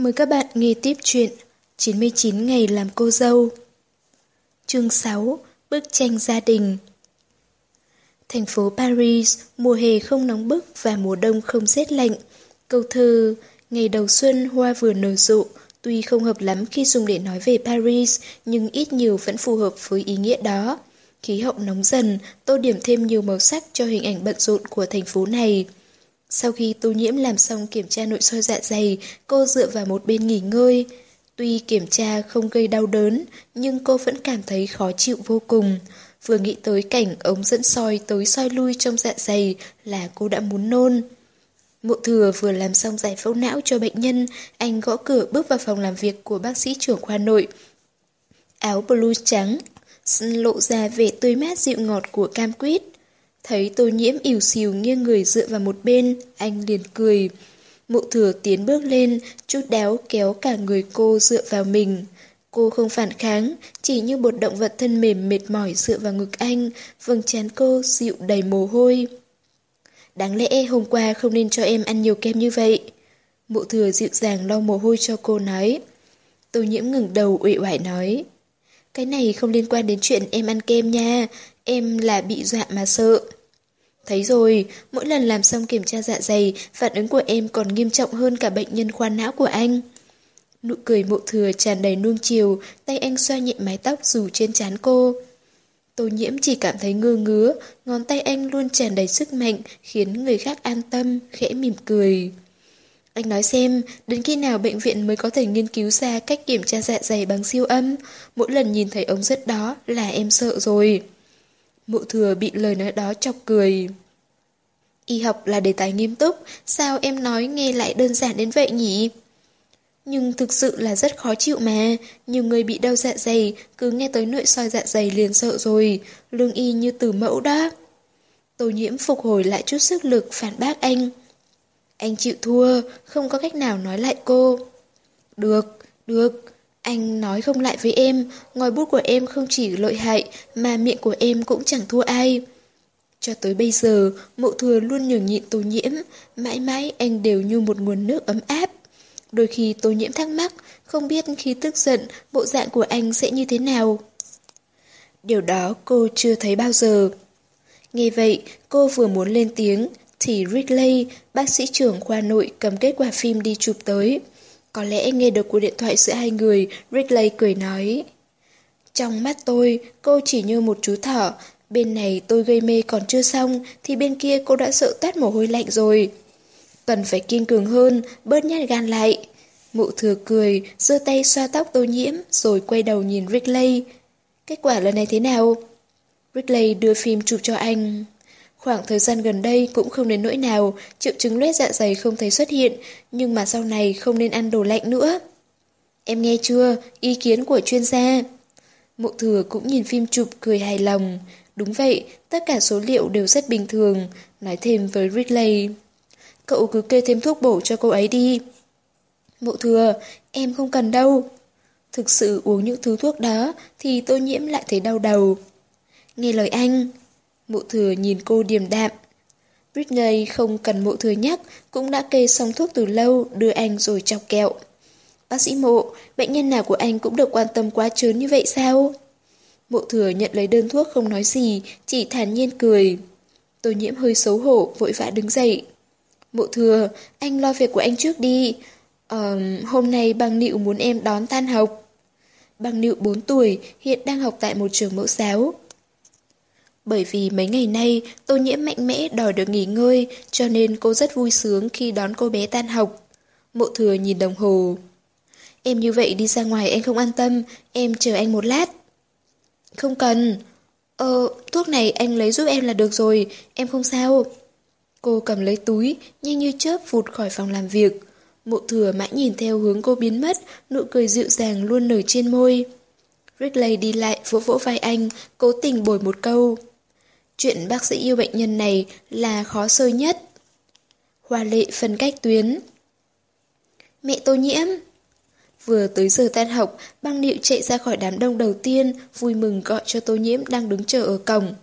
Mời các bạn nghe tiếp chuyện 99 ngày làm cô dâu Chương 6 Bức tranh gia đình Thành phố Paris, mùa hè không nóng bức và mùa đông không rét lạnh. Câu thơ Ngày đầu xuân hoa vừa nở rộ tuy không hợp lắm khi dùng để nói về Paris nhưng ít nhiều vẫn phù hợp với ý nghĩa đó. Khí hậu nóng dần, tô điểm thêm nhiều màu sắc cho hình ảnh bận rộn của thành phố này. Sau khi tô nhiễm làm xong kiểm tra nội soi dạ dày, cô dựa vào một bên nghỉ ngơi. Tuy kiểm tra không gây đau đớn, nhưng cô vẫn cảm thấy khó chịu vô cùng. Vừa nghĩ tới cảnh ống dẫn soi tới soi lui trong dạ dày là cô đã muốn nôn. Mộ thừa vừa làm xong giải phẫu não cho bệnh nhân, anh gõ cửa bước vào phòng làm việc của bác sĩ trưởng khoa nội. Áo blue trắng, lộ ra vẻ tươi mát dịu ngọt của cam quýt. Thấy tô nhiễm ỉu xìu nghiêng người dựa vào một bên, anh liền cười. mụ thừa tiến bước lên, chút đáo kéo cả người cô dựa vào mình. Cô không phản kháng, chỉ như một động vật thân mềm mệt mỏi dựa vào ngực anh, vầng trán cô dịu đầy mồ hôi. Đáng lẽ hôm qua không nên cho em ăn nhiều kem như vậy. mụ thừa dịu dàng lau mồ hôi cho cô nói. Tô nhiễm ngừng đầu uể oải nói. Cái này không liên quan đến chuyện em ăn kem nha, em là bị dọa mà sợ. Thấy rồi, mỗi lần làm xong kiểm tra dạ dày, phản ứng của em còn nghiêm trọng hơn cả bệnh nhân khoa não của anh. Nụ cười mộ thừa tràn đầy nuông chiều, tay anh xoa nhẹ mái tóc dù trên trán cô. Tô nhiễm chỉ cảm thấy ngơ ngứa, ngón tay anh luôn tràn đầy sức mạnh, khiến người khác an tâm, khẽ mỉm cười. Anh nói xem, đến khi nào bệnh viện mới có thể nghiên cứu ra cách kiểm tra dạ dày bằng siêu âm? Mỗi lần nhìn thấy ống rất đó là em sợ rồi. Mụ thừa bị lời nói đó chọc cười. Y học là đề tài nghiêm túc, sao em nói nghe lại đơn giản đến vậy nhỉ? Nhưng thực sự là rất khó chịu mà, nhiều người bị đau dạ dày, cứ nghe tới nội soi dạ dày liền sợ rồi, lương y như từ mẫu đó. Tô nhiễm phục hồi lại chút sức lực phản bác anh. Anh chịu thua, không có cách nào nói lại cô. Được, được, anh nói không lại với em, ngòi bút của em không chỉ lợi hại, mà miệng của em cũng chẳng thua ai. Cho tới bây giờ, mộ thừa luôn nhường nhịn tô nhiễm, mãi mãi anh đều như một nguồn nước ấm áp. Đôi khi tô nhiễm thắc mắc, không biết khi tức giận, bộ dạng của anh sẽ như thế nào. Điều đó cô chưa thấy bao giờ. Nghe vậy, cô vừa muốn lên tiếng, thì Ridley, bác sĩ trưởng khoa nội cầm kết quả phim đi chụp tới. Có lẽ nghe được cuộc điện thoại giữa hai người, Ridley cười nói. Trong mắt tôi, cô chỉ như một chú thỏ. Bên này tôi gây mê còn chưa xong, thì bên kia cô đã sợ toát mồ hôi lạnh rồi. Cần phải kiên cường hơn, bớt nhát gan lại. Mụ thừa cười, giơ tay xoa tóc tô nhiễm, rồi quay đầu nhìn Ridley. Kết quả lần này thế nào? Ridley đưa phim chụp cho anh. Khoảng thời gian gần đây cũng không đến nỗi nào, triệu chứng loét dạ dày không thấy xuất hiện, nhưng mà sau này không nên ăn đồ lạnh nữa. Em nghe chưa? Ý kiến của chuyên gia. Mộ thừa cũng nhìn phim chụp cười hài lòng. Đúng vậy, tất cả số liệu đều rất bình thường. Nói thêm với Ridley. Cậu cứ kê thêm thuốc bổ cho cô ấy đi. Mộ thừa, em không cần đâu. Thực sự uống những thứ thuốc đó thì tôi nhiễm lại thấy đau đầu. Nghe lời anh, Mộ thừa nhìn cô điềm đạm. Britney không cần mộ thừa nhắc, cũng đã kê xong thuốc từ lâu, đưa anh rồi chọc kẹo. Bác sĩ mộ, bệnh nhân nào của anh cũng được quan tâm quá trớn như vậy sao? Mộ thừa nhận lấy đơn thuốc không nói gì, chỉ thản nhiên cười. Tô nhiễm hơi xấu hổ, vội vã đứng dậy. Mộ thừa, anh lo việc của anh trước đi. Ờ, hôm nay băng nịu muốn em đón tan học. Băng nịu 4 tuổi, hiện đang học tại một trường mẫu giáo. Bởi vì mấy ngày nay, tô nhiễm mạnh mẽ đòi được nghỉ ngơi, cho nên cô rất vui sướng khi đón cô bé tan học. Mộ thừa nhìn đồng hồ. Em như vậy đi ra ngoài anh không an tâm, em chờ anh một lát. Không cần. Ờ, thuốc này anh lấy giúp em là được rồi, em không sao. Cô cầm lấy túi, nhanh như chớp vụt khỏi phòng làm việc. Mộ thừa mãi nhìn theo hướng cô biến mất, nụ cười dịu dàng luôn nở trên môi. Rickley đi lại vỗ vỗ vai anh, cố tình bồi một câu. Chuyện bác sĩ yêu bệnh nhân này là khó sơi nhất. Hoa lệ phân cách tuyến. Mẹ tô nhiễm. Vừa tới giờ tan học, băng niệu chạy ra khỏi đám đông đầu tiên, vui mừng gọi cho tô nhiễm đang đứng chờ ở cổng.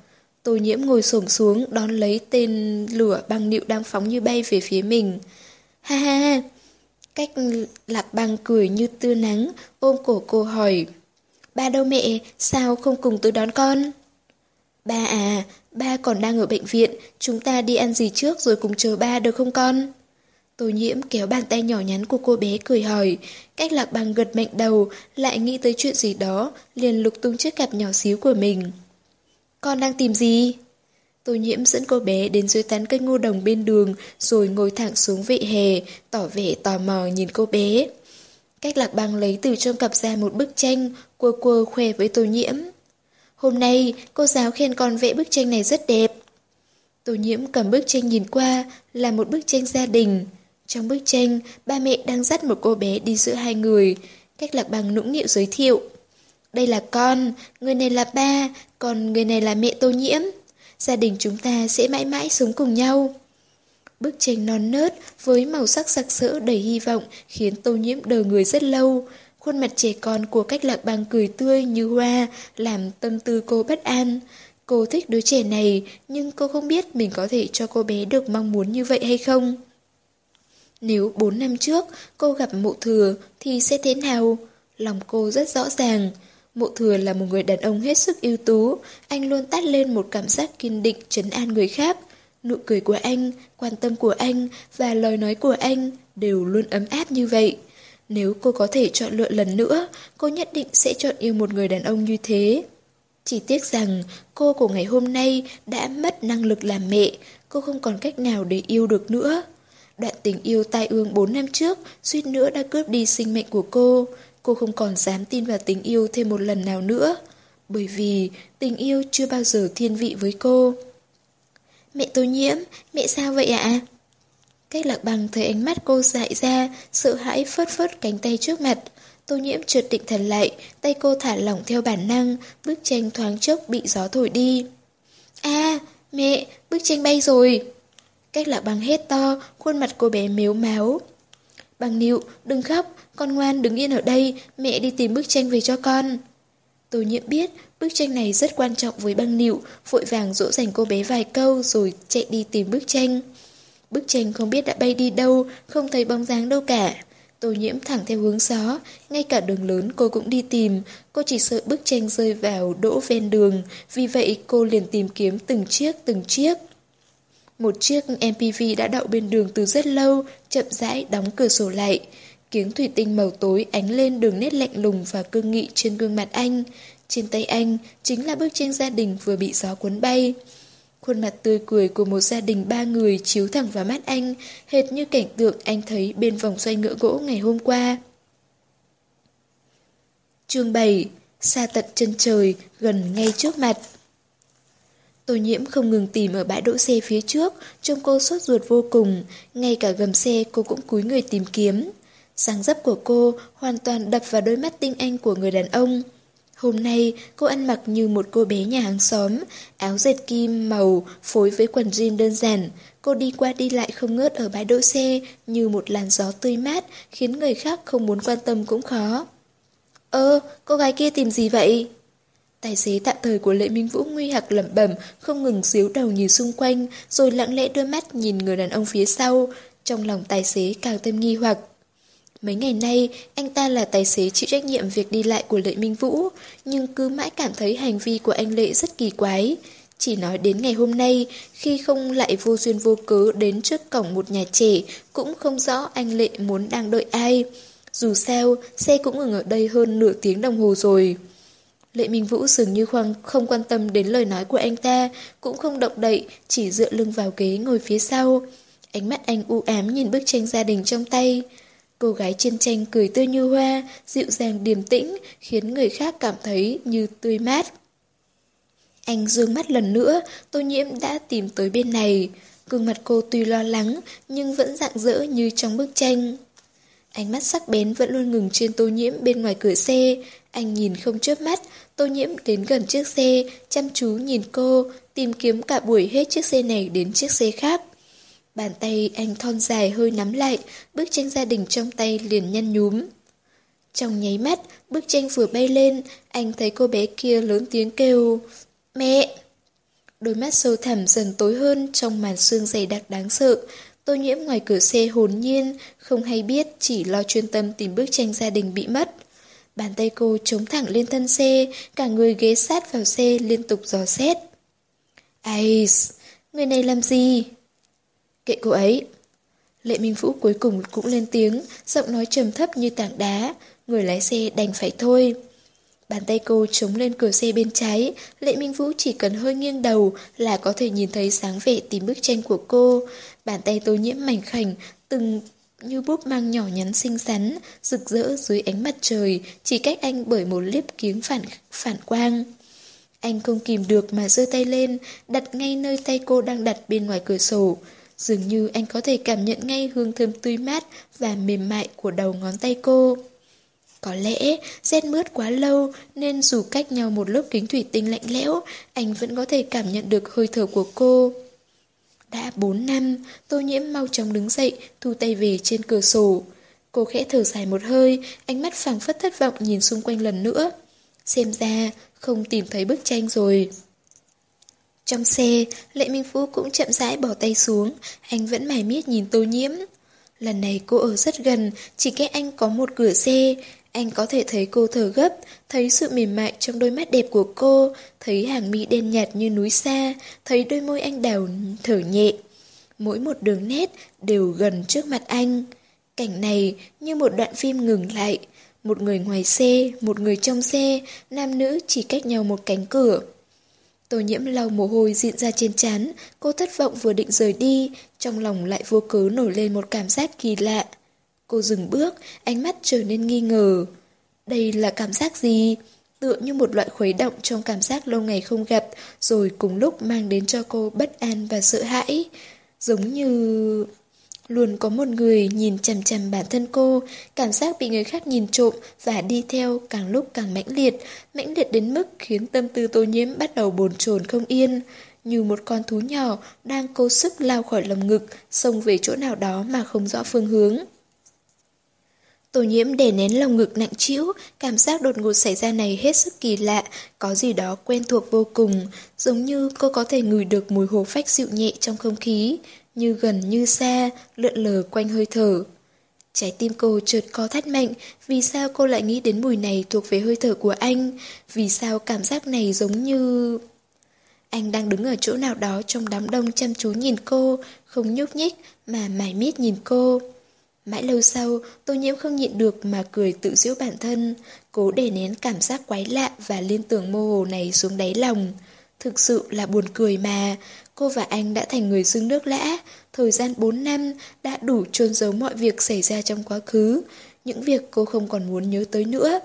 Tô nhiễm ngồi xổm xuống đón lấy tên lửa băng niệu đang phóng như bay về phía mình. Ha ha ha. Cách lạc băng cười như tưa nắng, ôm cổ cô hỏi. Ba đâu mẹ, sao không cùng tôi đón con? Ba à, ba còn đang ở bệnh viện, chúng ta đi ăn gì trước rồi cùng chờ ba được không con? Tô nhiễm kéo bàn tay nhỏ nhắn của cô bé cười hỏi, cách lạc bằng gật mạnh đầu, lại nghĩ tới chuyện gì đó, liền lục tung chiếc cặp nhỏ xíu của mình. Con đang tìm gì? Tô nhiễm dẫn cô bé đến dưới tán cây ngô đồng bên đường, rồi ngồi thẳng xuống vệ hè, tỏ vẻ tò mò nhìn cô bé. Cách lạc băng lấy từ trong cặp ra một bức tranh, quơ quơ khoe với tô nhiễm. Hôm nay, cô giáo khen con vẽ bức tranh này rất đẹp. Tô nhiễm cầm bức tranh nhìn qua, là một bức tranh gia đình. Trong bức tranh, ba mẹ đang dắt một cô bé đi giữa hai người. Cách lạc bằng nũng nịu giới thiệu. Đây là con, người này là ba, còn người này là mẹ tô nhiễm. Gia đình chúng ta sẽ mãi mãi sống cùng nhau. Bức tranh non nớt với màu sắc sặc sỡ đầy hy vọng khiến tô nhiễm đờ người rất lâu. Khuôn mặt trẻ con của cách lạc bằng cười tươi như hoa làm tâm tư cô bất an. Cô thích đứa trẻ này nhưng cô không biết mình có thể cho cô bé được mong muốn như vậy hay không. Nếu 4 năm trước cô gặp mộ thừa thì sẽ thế nào? Lòng cô rất rõ ràng. Mộ thừa là một người đàn ông hết sức ưu tú, anh luôn tắt lên một cảm giác kiên định trấn an người khác. Nụ cười của anh, quan tâm của anh và lời nói của anh đều luôn ấm áp như vậy. Nếu cô có thể chọn lựa lần nữa, cô nhất định sẽ chọn yêu một người đàn ông như thế. Chỉ tiếc rằng cô của ngày hôm nay đã mất năng lực làm mẹ, cô không còn cách nào để yêu được nữa. Đoạn tình yêu tai ương 4 năm trước suýt nữa đã cướp đi sinh mệnh của cô. Cô không còn dám tin vào tình yêu thêm một lần nào nữa. Bởi vì tình yêu chưa bao giờ thiên vị với cô. Mẹ tôi nhiễm, mẹ sao vậy ạ? Cách lạc bằng thấy ánh mắt cô dại ra, sợ hãi phớt phớt cánh tay trước mặt. Tô nhiễm trượt định thần lại, tay cô thả lỏng theo bản năng, bức tranh thoáng chốc bị gió thổi đi. a mẹ, bức tranh bay rồi. Cách lạc bằng hết to, khuôn mặt cô bé mếu máu. Bằng nịu, đừng khóc, con ngoan đứng yên ở đây, mẹ đi tìm bức tranh về cho con. Tô nhiễm biết bức tranh này rất quan trọng với băng nịu, vội vàng dỗ dành cô bé vài câu rồi chạy đi tìm bức tranh. Bức tranh không biết đã bay đi đâu, không thấy bóng dáng đâu cả. Tô nhiễm thẳng theo hướng gió, ngay cả đường lớn cô cũng đi tìm, cô chỉ sợ bức tranh rơi vào đỗ ven đường, vì vậy cô liền tìm kiếm từng chiếc từng chiếc. Một chiếc MPV đã đậu bên đường từ rất lâu, chậm rãi đóng cửa sổ lại. Kiếng thủy tinh màu tối ánh lên đường nét lạnh lùng và cương nghị trên gương mặt anh. Trên tay anh chính là bức tranh gia đình vừa bị gió cuốn bay. Khuôn mặt tươi cười của một gia đình ba người chiếu thẳng vào mắt anh, hệt như cảnh tượng anh thấy bên vòng xoay ngựa gỗ ngày hôm qua. Chương 7 Xa tận chân trời, gần ngay trước mặt Tô nhiễm không ngừng tìm ở bãi đỗ xe phía trước, trông cô sốt ruột vô cùng, ngay cả gầm xe cô cũng cúi người tìm kiếm. Sáng dấp của cô hoàn toàn đập vào đôi mắt tinh anh của người đàn ông. Hôm nay, cô ăn mặc như một cô bé nhà hàng xóm, áo dệt kim màu phối với quần jean đơn giản. Cô đi qua đi lại không ngớt ở bãi đỗ xe như một làn gió tươi mát khiến người khác không muốn quan tâm cũng khó. Ơ, cô gái kia tìm gì vậy? Tài xế tạm thời của Lệ Minh Vũ nguy hạc lẩm bẩm, không ngừng xíu đầu nhìn xung quanh, rồi lặng lẽ đưa mắt nhìn người đàn ông phía sau. Trong lòng tài xế càng thêm nghi hoặc. Mấy ngày nay, anh ta là tài xế chịu trách nhiệm việc đi lại của Lệ Minh Vũ, nhưng cứ mãi cảm thấy hành vi của anh Lệ rất kỳ quái. Chỉ nói đến ngày hôm nay, khi không lại vô duyên vô cớ đến trước cổng một nhà trẻ, cũng không rõ anh Lệ muốn đang đợi ai. Dù sao, xe cũng ngừng ở đây hơn nửa tiếng đồng hồ rồi. Lệ Minh Vũ dường như khoang không quan tâm đến lời nói của anh ta, cũng không động đậy, chỉ dựa lưng vào ghế ngồi phía sau. Ánh mắt anh u ám nhìn bức tranh gia đình trong tay. Cô gái trên tranh cười tươi như hoa, dịu dàng điềm tĩnh, khiến người khác cảm thấy như tươi mát. Anh dương mắt lần nữa, tô nhiễm đã tìm tới bên này. Gương mặt cô tuy lo lắng, nhưng vẫn rạng rỡ như trong bức tranh. Ánh mắt sắc bén vẫn luôn ngừng trên tô nhiễm bên ngoài cửa xe. Anh nhìn không chớp mắt, tô nhiễm đến gần chiếc xe, chăm chú nhìn cô, tìm kiếm cả buổi hết chiếc xe này đến chiếc xe khác. Bàn tay anh thon dài hơi nắm lại, bức tranh gia đình trong tay liền nhăn nhúm. Trong nháy mắt, bức tranh vừa bay lên, anh thấy cô bé kia lớn tiếng kêu, Mẹ! Đôi mắt sâu thẳm dần tối hơn trong màn sương dày đặc đáng sợ. Tô nhiễm ngoài cửa xe hồn nhiên, không hay biết, chỉ lo chuyên tâm tìm bức tranh gia đình bị mất. Bàn tay cô chống thẳng lên thân xe, cả người ghé sát vào xe liên tục dò xét. Ai, người này làm gì? Kệ cô ấy. Lệ Minh Vũ cuối cùng cũng lên tiếng, giọng nói trầm thấp như tảng đá, người lái xe đành phải thôi. Bàn tay cô chống lên cửa xe bên trái, Lệ Minh Vũ chỉ cần hơi nghiêng đầu là có thể nhìn thấy sáng vẻ tìm bức tranh của cô. Bàn tay tô nhiễm mảnh khảnh, từng như búp mang nhỏ nhắn xinh xắn, rực rỡ dưới ánh mặt trời, chỉ cách anh bởi một liếp kiếng phản phản quang. Anh không kìm được mà giơ tay lên, đặt ngay nơi tay cô đang đặt bên ngoài cửa sổ. Dường như anh có thể cảm nhận ngay hương thơm tươi mát và mềm mại của đầu ngón tay cô. Có lẽ rét mướt quá lâu nên dù cách nhau một lớp kính thủy tinh lạnh lẽo, anh vẫn có thể cảm nhận được hơi thở của cô. Đã 4 năm, tô nhiễm mau chóng đứng dậy, thu tay về trên cửa sổ. Cô khẽ thở dài một hơi, ánh mắt phảng phất thất vọng nhìn xung quanh lần nữa. Xem ra, không tìm thấy bức tranh rồi. Trong xe, Lệ Minh Phú cũng chậm rãi bỏ tay xuống, anh vẫn mải miết nhìn tô nhiễm. Lần này cô ở rất gần, chỉ cách anh có một cửa xe, anh có thể thấy cô thở gấp, thấy sự mềm mại trong đôi mắt đẹp của cô, thấy hàng mi đen nhạt như núi xa, thấy đôi môi anh đào thở nhẹ. Mỗi một đường nét đều gần trước mặt anh. Cảnh này như một đoạn phim ngừng lại. Một người ngoài xe, một người trong xe, nam nữ chỉ cách nhau một cánh cửa. Tô nhiễm lau mồ hôi diện ra trên chán, cô thất vọng vừa định rời đi, trong lòng lại vô cớ nổi lên một cảm giác kỳ lạ. Cô dừng bước, ánh mắt trở nên nghi ngờ. Đây là cảm giác gì? Tựa như một loại khuấy động trong cảm giác lâu ngày không gặp, rồi cùng lúc mang đến cho cô bất an và sợ hãi. Giống như... Luôn có một người nhìn chằm chằm bản thân cô, cảm giác bị người khác nhìn trộm và đi theo càng lúc càng mãnh liệt, mãnh liệt đến mức khiến tâm tư tô nhiễm bắt đầu bồn chồn không yên. Như một con thú nhỏ đang cố sức lao khỏi lồng ngực, xông về chỗ nào đó mà không rõ phương hướng. Tô nhiễm đè nén lòng ngực nặng trĩu, cảm giác đột ngột xảy ra này hết sức kỳ lạ, có gì đó quen thuộc vô cùng, giống như cô có thể ngửi được mùi hồ phách dịu nhẹ trong không khí, như gần như xa, lượn lờ quanh hơi thở. Trái tim cô chợt co thắt mạnh, vì sao cô lại nghĩ đến mùi này thuộc về hơi thở của anh, vì sao cảm giác này giống như... Anh đang đứng ở chỗ nào đó trong đám đông chăm chú nhìn cô, không nhúc nhích mà mải miết nhìn cô. Mãi lâu sau, tô nhiễm không nhịn được mà cười tự giễu bản thân, cố để nén cảm giác quái lạ và liên tưởng mơ hồ này xuống đáy lòng. Thực sự là buồn cười mà, cô và anh đã thành người dưng nước lã, thời gian 4 năm đã đủ chôn giấu mọi việc xảy ra trong quá khứ, những việc cô không còn muốn nhớ tới nữa.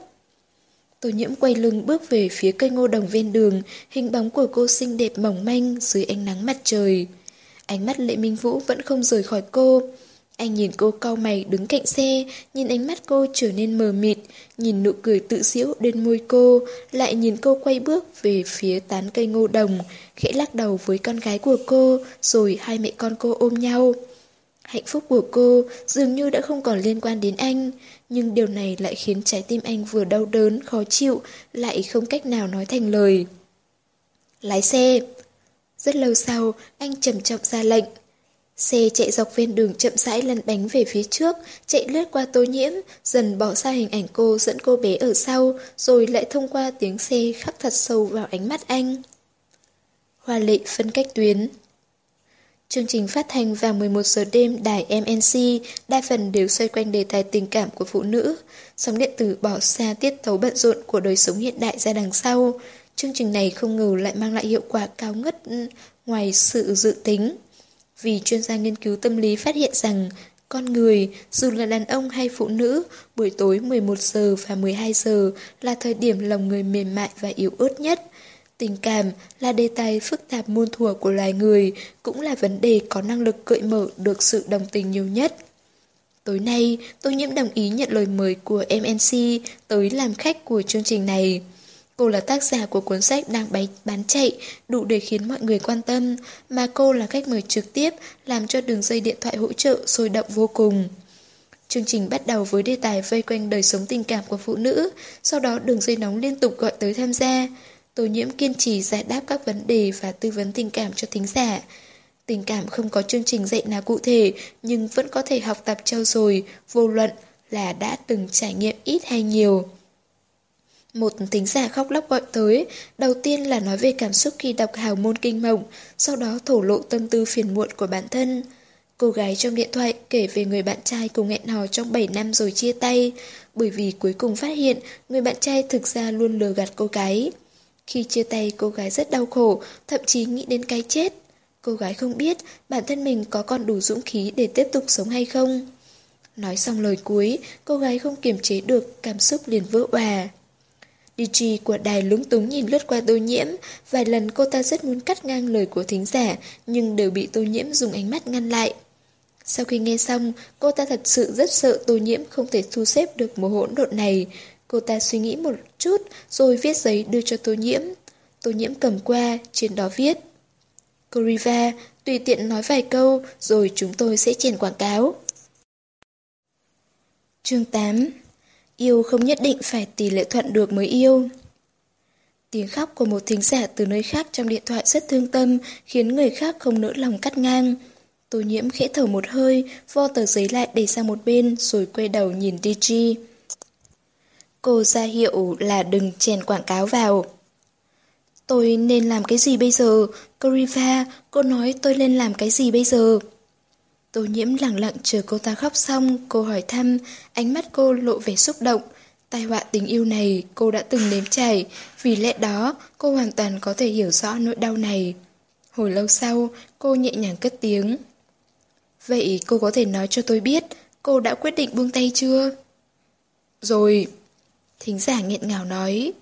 Tô nhiễm quay lưng bước về phía cây ngô đồng ven đường, hình bóng của cô xinh đẹp mỏng manh dưới ánh nắng mặt trời. Ánh mắt Lệ Minh Vũ vẫn không rời khỏi cô. Anh nhìn cô cau mày đứng cạnh xe, nhìn ánh mắt cô trở nên mờ mịt, nhìn nụ cười tự giễu đến môi cô, lại nhìn cô quay bước về phía tán cây ngô đồng, khẽ lắc đầu với con gái của cô, rồi hai mẹ con cô ôm nhau. Hạnh phúc của cô dường như đã không còn liên quan đến anh, nhưng điều này lại khiến trái tim anh vừa đau đớn, khó chịu, lại không cách nào nói thành lời. Lái xe. Rất lâu sau, anh trầm trọng ra lệnh. Xe chạy dọc ven đường chậm rãi lăn bánh về phía trước, chạy lướt qua tô nhiễm, dần bỏ xa hình ảnh cô dẫn cô bé ở sau, rồi lại thông qua tiếng xe khắc thật sâu vào ánh mắt anh. Hoa lệ phân cách tuyến Chương trình phát hành vào 11 giờ đêm đài MNC, đa phần đều xoay quanh đề tài tình cảm của phụ nữ. Sóng điện tử bỏ xa tiết tấu bận rộn của đời sống hiện đại ra đằng sau. Chương trình này không ngờ lại mang lại hiệu quả cao ngất ừ, ngoài sự dự tính vì chuyên gia nghiên cứu tâm lý phát hiện rằng con người, dù là đàn ông hay phụ nữ, buổi tối 11 giờ và 12 giờ là thời điểm lòng người mềm mại và yếu ớt nhất. Tình cảm là đề tài phức tạp muôn thuở của loài người, cũng là vấn đề có năng lực cởi mở được sự đồng tình nhiều nhất. Tối nay, tôi nhiễm đồng ý nhận lời mời của MNC tới làm khách của chương trình này. Cô là tác giả của cuốn sách đang bán, bán chạy, đủ để khiến mọi người quan tâm, mà cô là khách mời trực tiếp, làm cho đường dây điện thoại hỗ trợ sôi động vô cùng. Chương trình bắt đầu với đề tài vây quanh đời sống tình cảm của phụ nữ, sau đó đường dây nóng liên tục gọi tới tham gia. Tô nhiễm kiên trì giải đáp các vấn đề và tư vấn tình cảm cho thính giả. Tình cảm không có chương trình dạy nào cụ thể, nhưng vẫn có thể học tập trao dồi, vô luận là đã từng trải nghiệm ít hay nhiều. Một tính giả khóc lóc gọi tới, đầu tiên là nói về cảm xúc khi đọc hào môn kinh mộng, sau đó thổ lộ tâm tư phiền muộn của bản thân. Cô gái trong điện thoại kể về người bạn trai cùng hẹn hò trong 7 năm rồi chia tay, bởi vì cuối cùng phát hiện người bạn trai thực ra luôn lừa gạt cô gái. Khi chia tay cô gái rất đau khổ, thậm chí nghĩ đến cái chết. Cô gái không biết bản thân mình có còn đủ dũng khí để tiếp tục sống hay không. Nói xong lời cuối, cô gái không kiềm chế được, cảm xúc liền vỡ òa. DJ của đài lúng túng nhìn lướt qua tô nhiễm, vài lần cô ta rất muốn cắt ngang lời của thính giả, nhưng đều bị tô nhiễm dùng ánh mắt ngăn lại. Sau khi nghe xong, cô ta thật sự rất sợ tô nhiễm không thể thu xếp được một hỗn độn này. Cô ta suy nghĩ một chút, rồi viết giấy đưa cho tô nhiễm. Tô nhiễm cầm qua, trên đó viết. Cô Riva, tùy tiện nói vài câu, rồi chúng tôi sẽ chèn quảng cáo. Chương 8 Yêu không nhất định phải tỷ lệ thuận được mới yêu. Tiếng khóc của một thính giả từ nơi khác trong điện thoại rất thương tâm, khiến người khác không nỡ lòng cắt ngang. Tô nhiễm khẽ thở một hơi, vo tờ giấy lại để sang một bên, rồi quay đầu nhìn DG. Cô ra hiệu là đừng chèn quảng cáo vào. Tôi nên làm cái gì bây giờ? Cô cô nói tôi nên làm cái gì bây giờ? Tô nhiễm lặng lặng chờ cô ta khóc xong, cô hỏi thăm, ánh mắt cô lộ vẻ xúc động. Tai họa tình yêu này cô đã từng nếm trải, vì lẽ đó cô hoàn toàn có thể hiểu rõ nỗi đau này. Hồi lâu sau, cô nhẹ nhàng cất tiếng. Vậy cô có thể nói cho tôi biết, cô đã quyết định buông tay chưa? Rồi. Thính giả nghẹn ngào nói.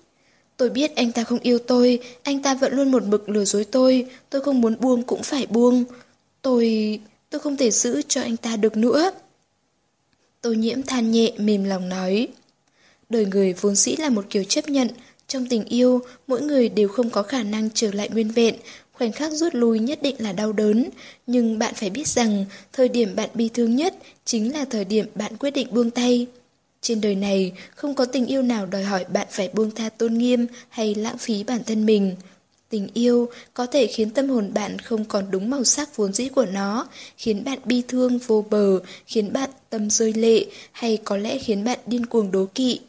Tôi biết anh ta không yêu tôi, anh ta vẫn luôn một mực lừa dối tôi, tôi không muốn buông cũng phải buông. Tôi tôi không thể giữ cho anh ta được nữa. Tô nhiễm than nhẹ mềm lòng nói. Đời người vốn dĩ là một kiểu chấp nhận, trong tình yêu, mỗi người đều không có khả năng trở lại nguyên vẹn, khoảnh khắc rút lui nhất định là đau đớn, nhưng bạn phải biết rằng thời điểm bạn bi thương nhất chính là thời điểm bạn quyết định buông tay. Trên đời này, không có tình yêu nào đòi hỏi bạn phải buông tha tôn nghiêm hay lãng phí bản thân mình. Tình yêu có thể khiến tâm hồn bạn không còn đúng màu sắc vốn dĩ của nó, khiến bạn bi thương vô bờ, khiến bạn tâm rơi lệ, hay có lẽ khiến bạn điên cuồng đố kỵ.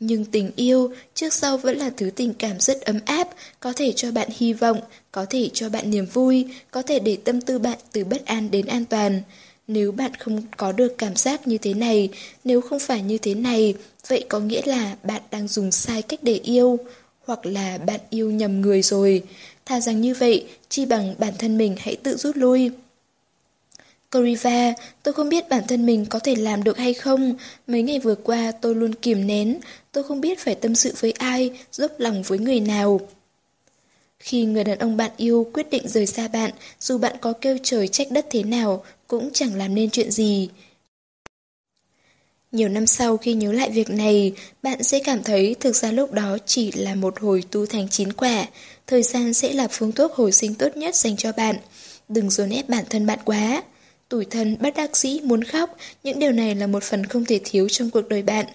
Nhưng tình yêu trước sau vẫn là thứ tình cảm rất ấm áp, có thể cho bạn hy vọng, có thể cho bạn niềm vui, có thể để tâm tư bạn từ bất an đến an toàn. Nếu bạn không có được cảm giác như thế này, nếu không phải như thế này, vậy có nghĩa là bạn đang dùng sai cách để yêu, hoặc là bạn yêu nhầm người rồi. Thà rằng như vậy, chi bằng bản thân mình hãy tự rút lui. Coriva, tôi không biết bản thân mình có thể làm được hay không. Mấy ngày vừa qua tôi luôn kiềm nén, tôi không biết phải tâm sự với ai, dốc lòng với người nào. Khi người đàn ông bạn yêu quyết định rời xa bạn, dù bạn có kêu trời trách đất thế nào, cũng chẳng làm nên chuyện gì. Nhiều năm sau khi nhớ lại việc này, bạn sẽ cảm thấy thực ra lúc đó chỉ là một hồi tu thành chín quả. Thời gian sẽ là phương thuốc hồi sinh tốt nhất dành cho bạn. Đừng dồn ép bản thân bạn quá. Tủi thân, bất đắc dĩ, muốn khóc, những điều này là một phần không thể thiếu trong cuộc đời bạn.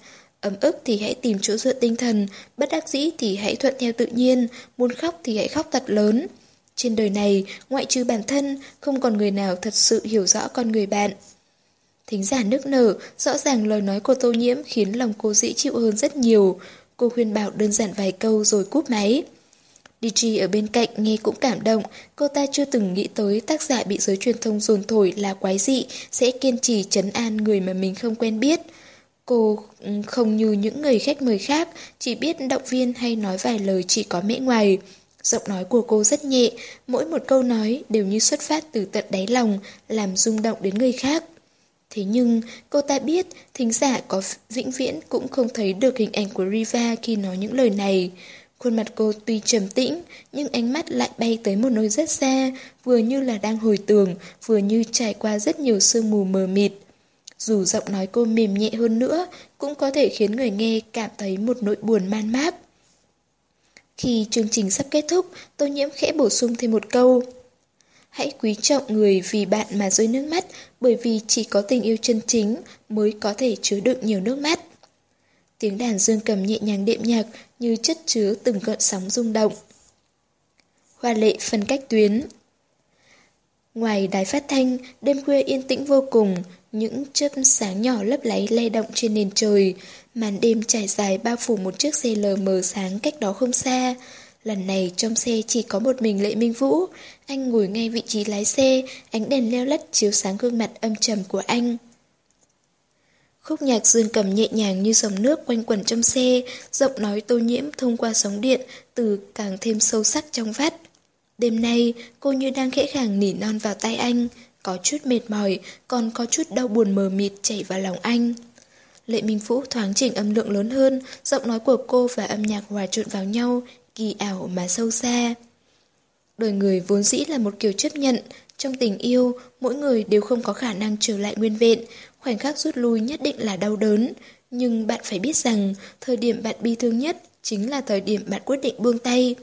Ấm ức thì hãy tìm chỗ dựa tinh thần, bất đắc dĩ thì hãy thuận theo tự nhiên, muốn khóc thì hãy khóc thật lớn. Trên đời này, ngoại trừ bản thân, không còn người nào thật sự hiểu rõ con người bạn. Thính giả nước nở, rõ ràng lời nói của tô nhiễm khiến lòng cô dễ chịu hơn rất nhiều. Cô khuyên bảo đơn giản vài câu rồi cúp máy. DJ ở bên cạnh nghe cũng cảm động, cô ta chưa từng nghĩ tới tác giả bị giới truyền thông dồn thổi là quái dị sẽ kiên trì chấn an người mà mình không quen biết. Cô ừ, không như những người khách mời khác, chỉ biết động viên hay nói vài lời chỉ có mễ ngoài. Giọng nói của cô rất nhẹ, mỗi một câu nói đều như xuất phát từ tận đáy lòng, làm rung động đến người khác. Thế nhưng, cô ta biết thính giả có vĩnh viễn cũng không thấy được hình ảnh của Riva khi nói những lời này. Khuôn mặt cô tuy trầm tĩnh, nhưng ánh mắt lại bay tới một nơi rất xa, vừa như là đang hồi tưởng, vừa như trải qua rất nhiều sương mù mờ mịt. Dù giọng nói cô mềm nhẹ hơn nữa, cũng có thể khiến người nghe cảm thấy một nỗi buồn man mác. Khi chương trình sắp kết thúc, Tô Nhiễm khẽ bổ sung thêm một câu. Hãy quý trọng người vì bạn mà rơi nước mắt, bởi vì chỉ có tình yêu chân chính mới có thể chứa đựng nhiều nước mắt. Tiếng đàn dương cầm nhẹ nhàng đệm nhạc như chất chứa từng gợn sóng rung động. Hoa lệ phân cách tuyến Ngoài đài phát thanh, đêm khuya yên tĩnh vô cùng, những chớp sáng nhỏ lấp láy lay động trên nền trời. Màn đêm trải dài bao phủ một chiếc xe lờ mờ sáng cách đó không xa. Lần này trong xe chỉ có một mình Lệ Minh Vũ. Anh ngồi ngay vị trí lái xe, ánh đèn leo lắt chiếu sáng gương mặt âm trầm của anh. Khúc nhạc dương cầm nhẹ nhàng như dòng nước quanh quẩn trong xe, giọng nói tô nhiễm thông qua sóng điện, từ càng thêm sâu sắc trong vắt. Đêm nay, cô như đang khẽ khàng nỉ non vào tay anh, có chút mệt mỏi, còn có chút đau buồn mờ mịt chảy vào lòng anh. Lệ Minh Vũ thoáng chỉnh âm lượng lớn hơn, giọng nói của cô và âm nhạc hòa trộn vào nhau, kỳ ảo mà sâu xa. Đời người vốn dĩ là một kiểu chấp nhận, trong tình yêu, mỗi người đều không có khả năng trở lại nguyên vẹn, khoảnh khắc rút lui nhất định là đau đớn. Nhưng bạn phải biết rằng, thời điểm bạn bi thương nhất chính là thời điểm bạn quyết định buông tay.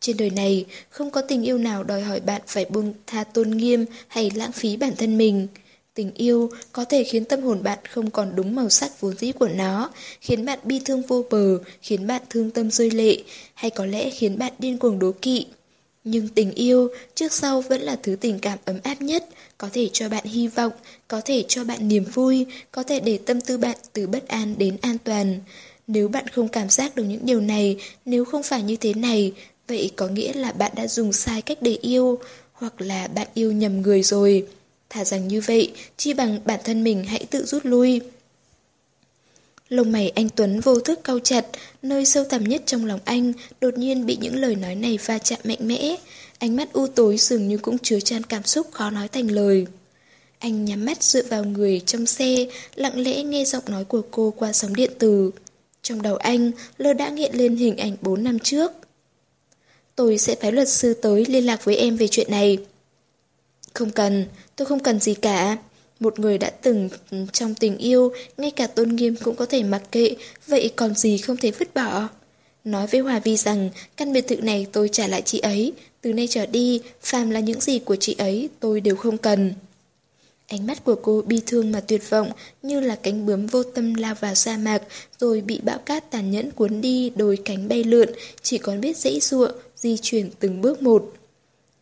Trên đời này, không có tình yêu nào đòi hỏi bạn phải buông tha tôn nghiêm hay lãng phí bản thân mình. Tình yêu có thể khiến tâm hồn bạn không còn đúng màu sắc vốn dĩ của nó, khiến bạn bi thương vô bờ, khiến bạn thương tâm rơi lệ, hay có lẽ khiến bạn điên cuồng đố kỵ. Nhưng tình yêu trước sau vẫn là thứ tình cảm ấm áp nhất, có thể cho bạn hy vọng, có thể cho bạn niềm vui, có thể để tâm tư bạn từ bất an đến an toàn. Nếu bạn không cảm giác được những điều này, nếu không phải như thế này, vậy có nghĩa là bạn đã dùng sai cách để yêu, hoặc là bạn yêu nhầm người rồi. Thả rằng như vậy, chi bằng bản thân mình hãy tự rút lui. Lông mày anh Tuấn vô thức cau chặt, nơi sâu thẳm nhất trong lòng anh đột nhiên bị những lời nói này va chạm mạnh mẽ. Ánh mắt u tối dường như cũng chứa chan cảm xúc khó nói thành lời. Anh nhắm mắt dựa vào người trong xe, lặng lẽ nghe giọng nói của cô qua sóng điện tử. Trong đầu anh, lơ đã hiện lên hình ảnh 4 năm trước. Tôi sẽ phái luật sư tới liên lạc với em về chuyện này. Không cần, tôi không cần gì cả. Một người đã từng trong tình yêu, ngay cả tôn nghiêm cũng có thể mặc kệ, vậy còn gì không thể vứt bỏ. Nói với Hòa Vi rằng, căn biệt thự này tôi trả lại chị ấy, từ nay trở đi, phàm là những gì của chị ấy, tôi đều không cần. Ánh mắt của cô bi thương mà tuyệt vọng, như là cánh bướm vô tâm lao vào sa mạc, rồi bị bão cát tàn nhẫn cuốn đi, đôi cánh bay lượn, chỉ còn biết dãy ruộng, di chuyển từng bước một.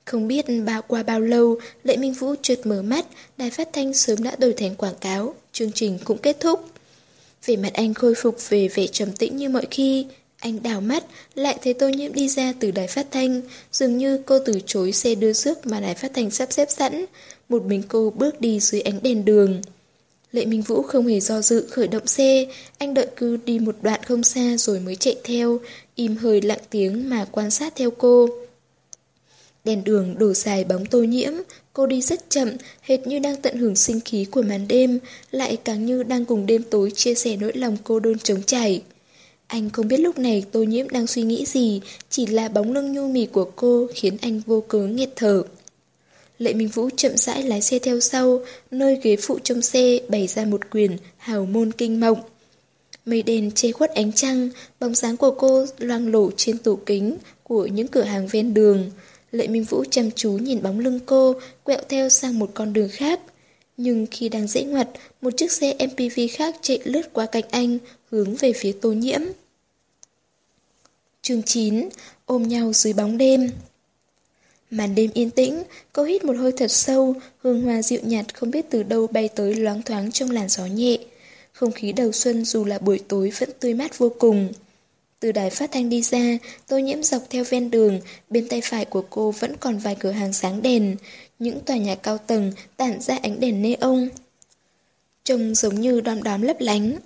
Không biết bao qua bao lâu, Lệ Minh Vũ trượt mở mắt, đài phát thanh sớm đã đổi thành quảng cáo, chương trình cũng kết thúc. Về mặt anh khôi phục về vẻ trầm tĩnh như mọi khi, anh đảo mắt, lại thấy tô nhiễm đi ra từ đài phát thanh, dường như cô từ chối xe đưa rước mà đài phát thanh sắp xếp sẵn. Một mình cô bước đi dưới ánh đèn đường. Lệ Minh Vũ không hề do dự khởi động xe, anh đợi cứ đi một đoạn không xa rồi mới chạy theo, im hơi lặng tiếng mà quan sát theo cô. Đèn đường đổ dài bóng tô nhiễm, cô đi rất chậm, hệt như đang tận hưởng sinh khí của màn đêm, lại càng như đang cùng đêm tối chia sẻ nỗi lòng cô đơn trống chảy. Anh không biết lúc này tô nhiễm đang suy nghĩ gì, chỉ là bóng lưng nhu mì của cô khiến anh vô cớ nghẹt thở. Lệ Minh Vũ chậm rãi lái xe theo sau, nơi ghế phụ trong xe bày ra một quyền hào môn kinh mộng. Mây đèn che khuất ánh trăng, bóng dáng của cô loang lổ trên tủ kính của những cửa hàng ven đường. Lệ Minh Vũ chăm chú nhìn bóng lưng cô, quẹo theo sang một con đường khác. Nhưng khi đang dễ ngoặt, một chiếc xe MPV khác chạy lướt qua cạnh anh, hướng về phía tô nhiễm. chương 9 Ôm nhau dưới bóng đêm Màn đêm yên tĩnh, cô hít một hơi thật sâu, hương hoa dịu nhạt không biết từ đâu bay tới loáng thoáng trong làn gió nhẹ. Không khí đầu xuân dù là buổi tối vẫn tươi mát vô cùng. Từ đài phát thanh đi ra, tô nhiễm dọc theo ven đường, bên tay phải của cô vẫn còn vài cửa hàng sáng đèn, những tòa nhà cao tầng tản ra ánh đèn nê ông. Trông giống như đom đóm lấp lánh.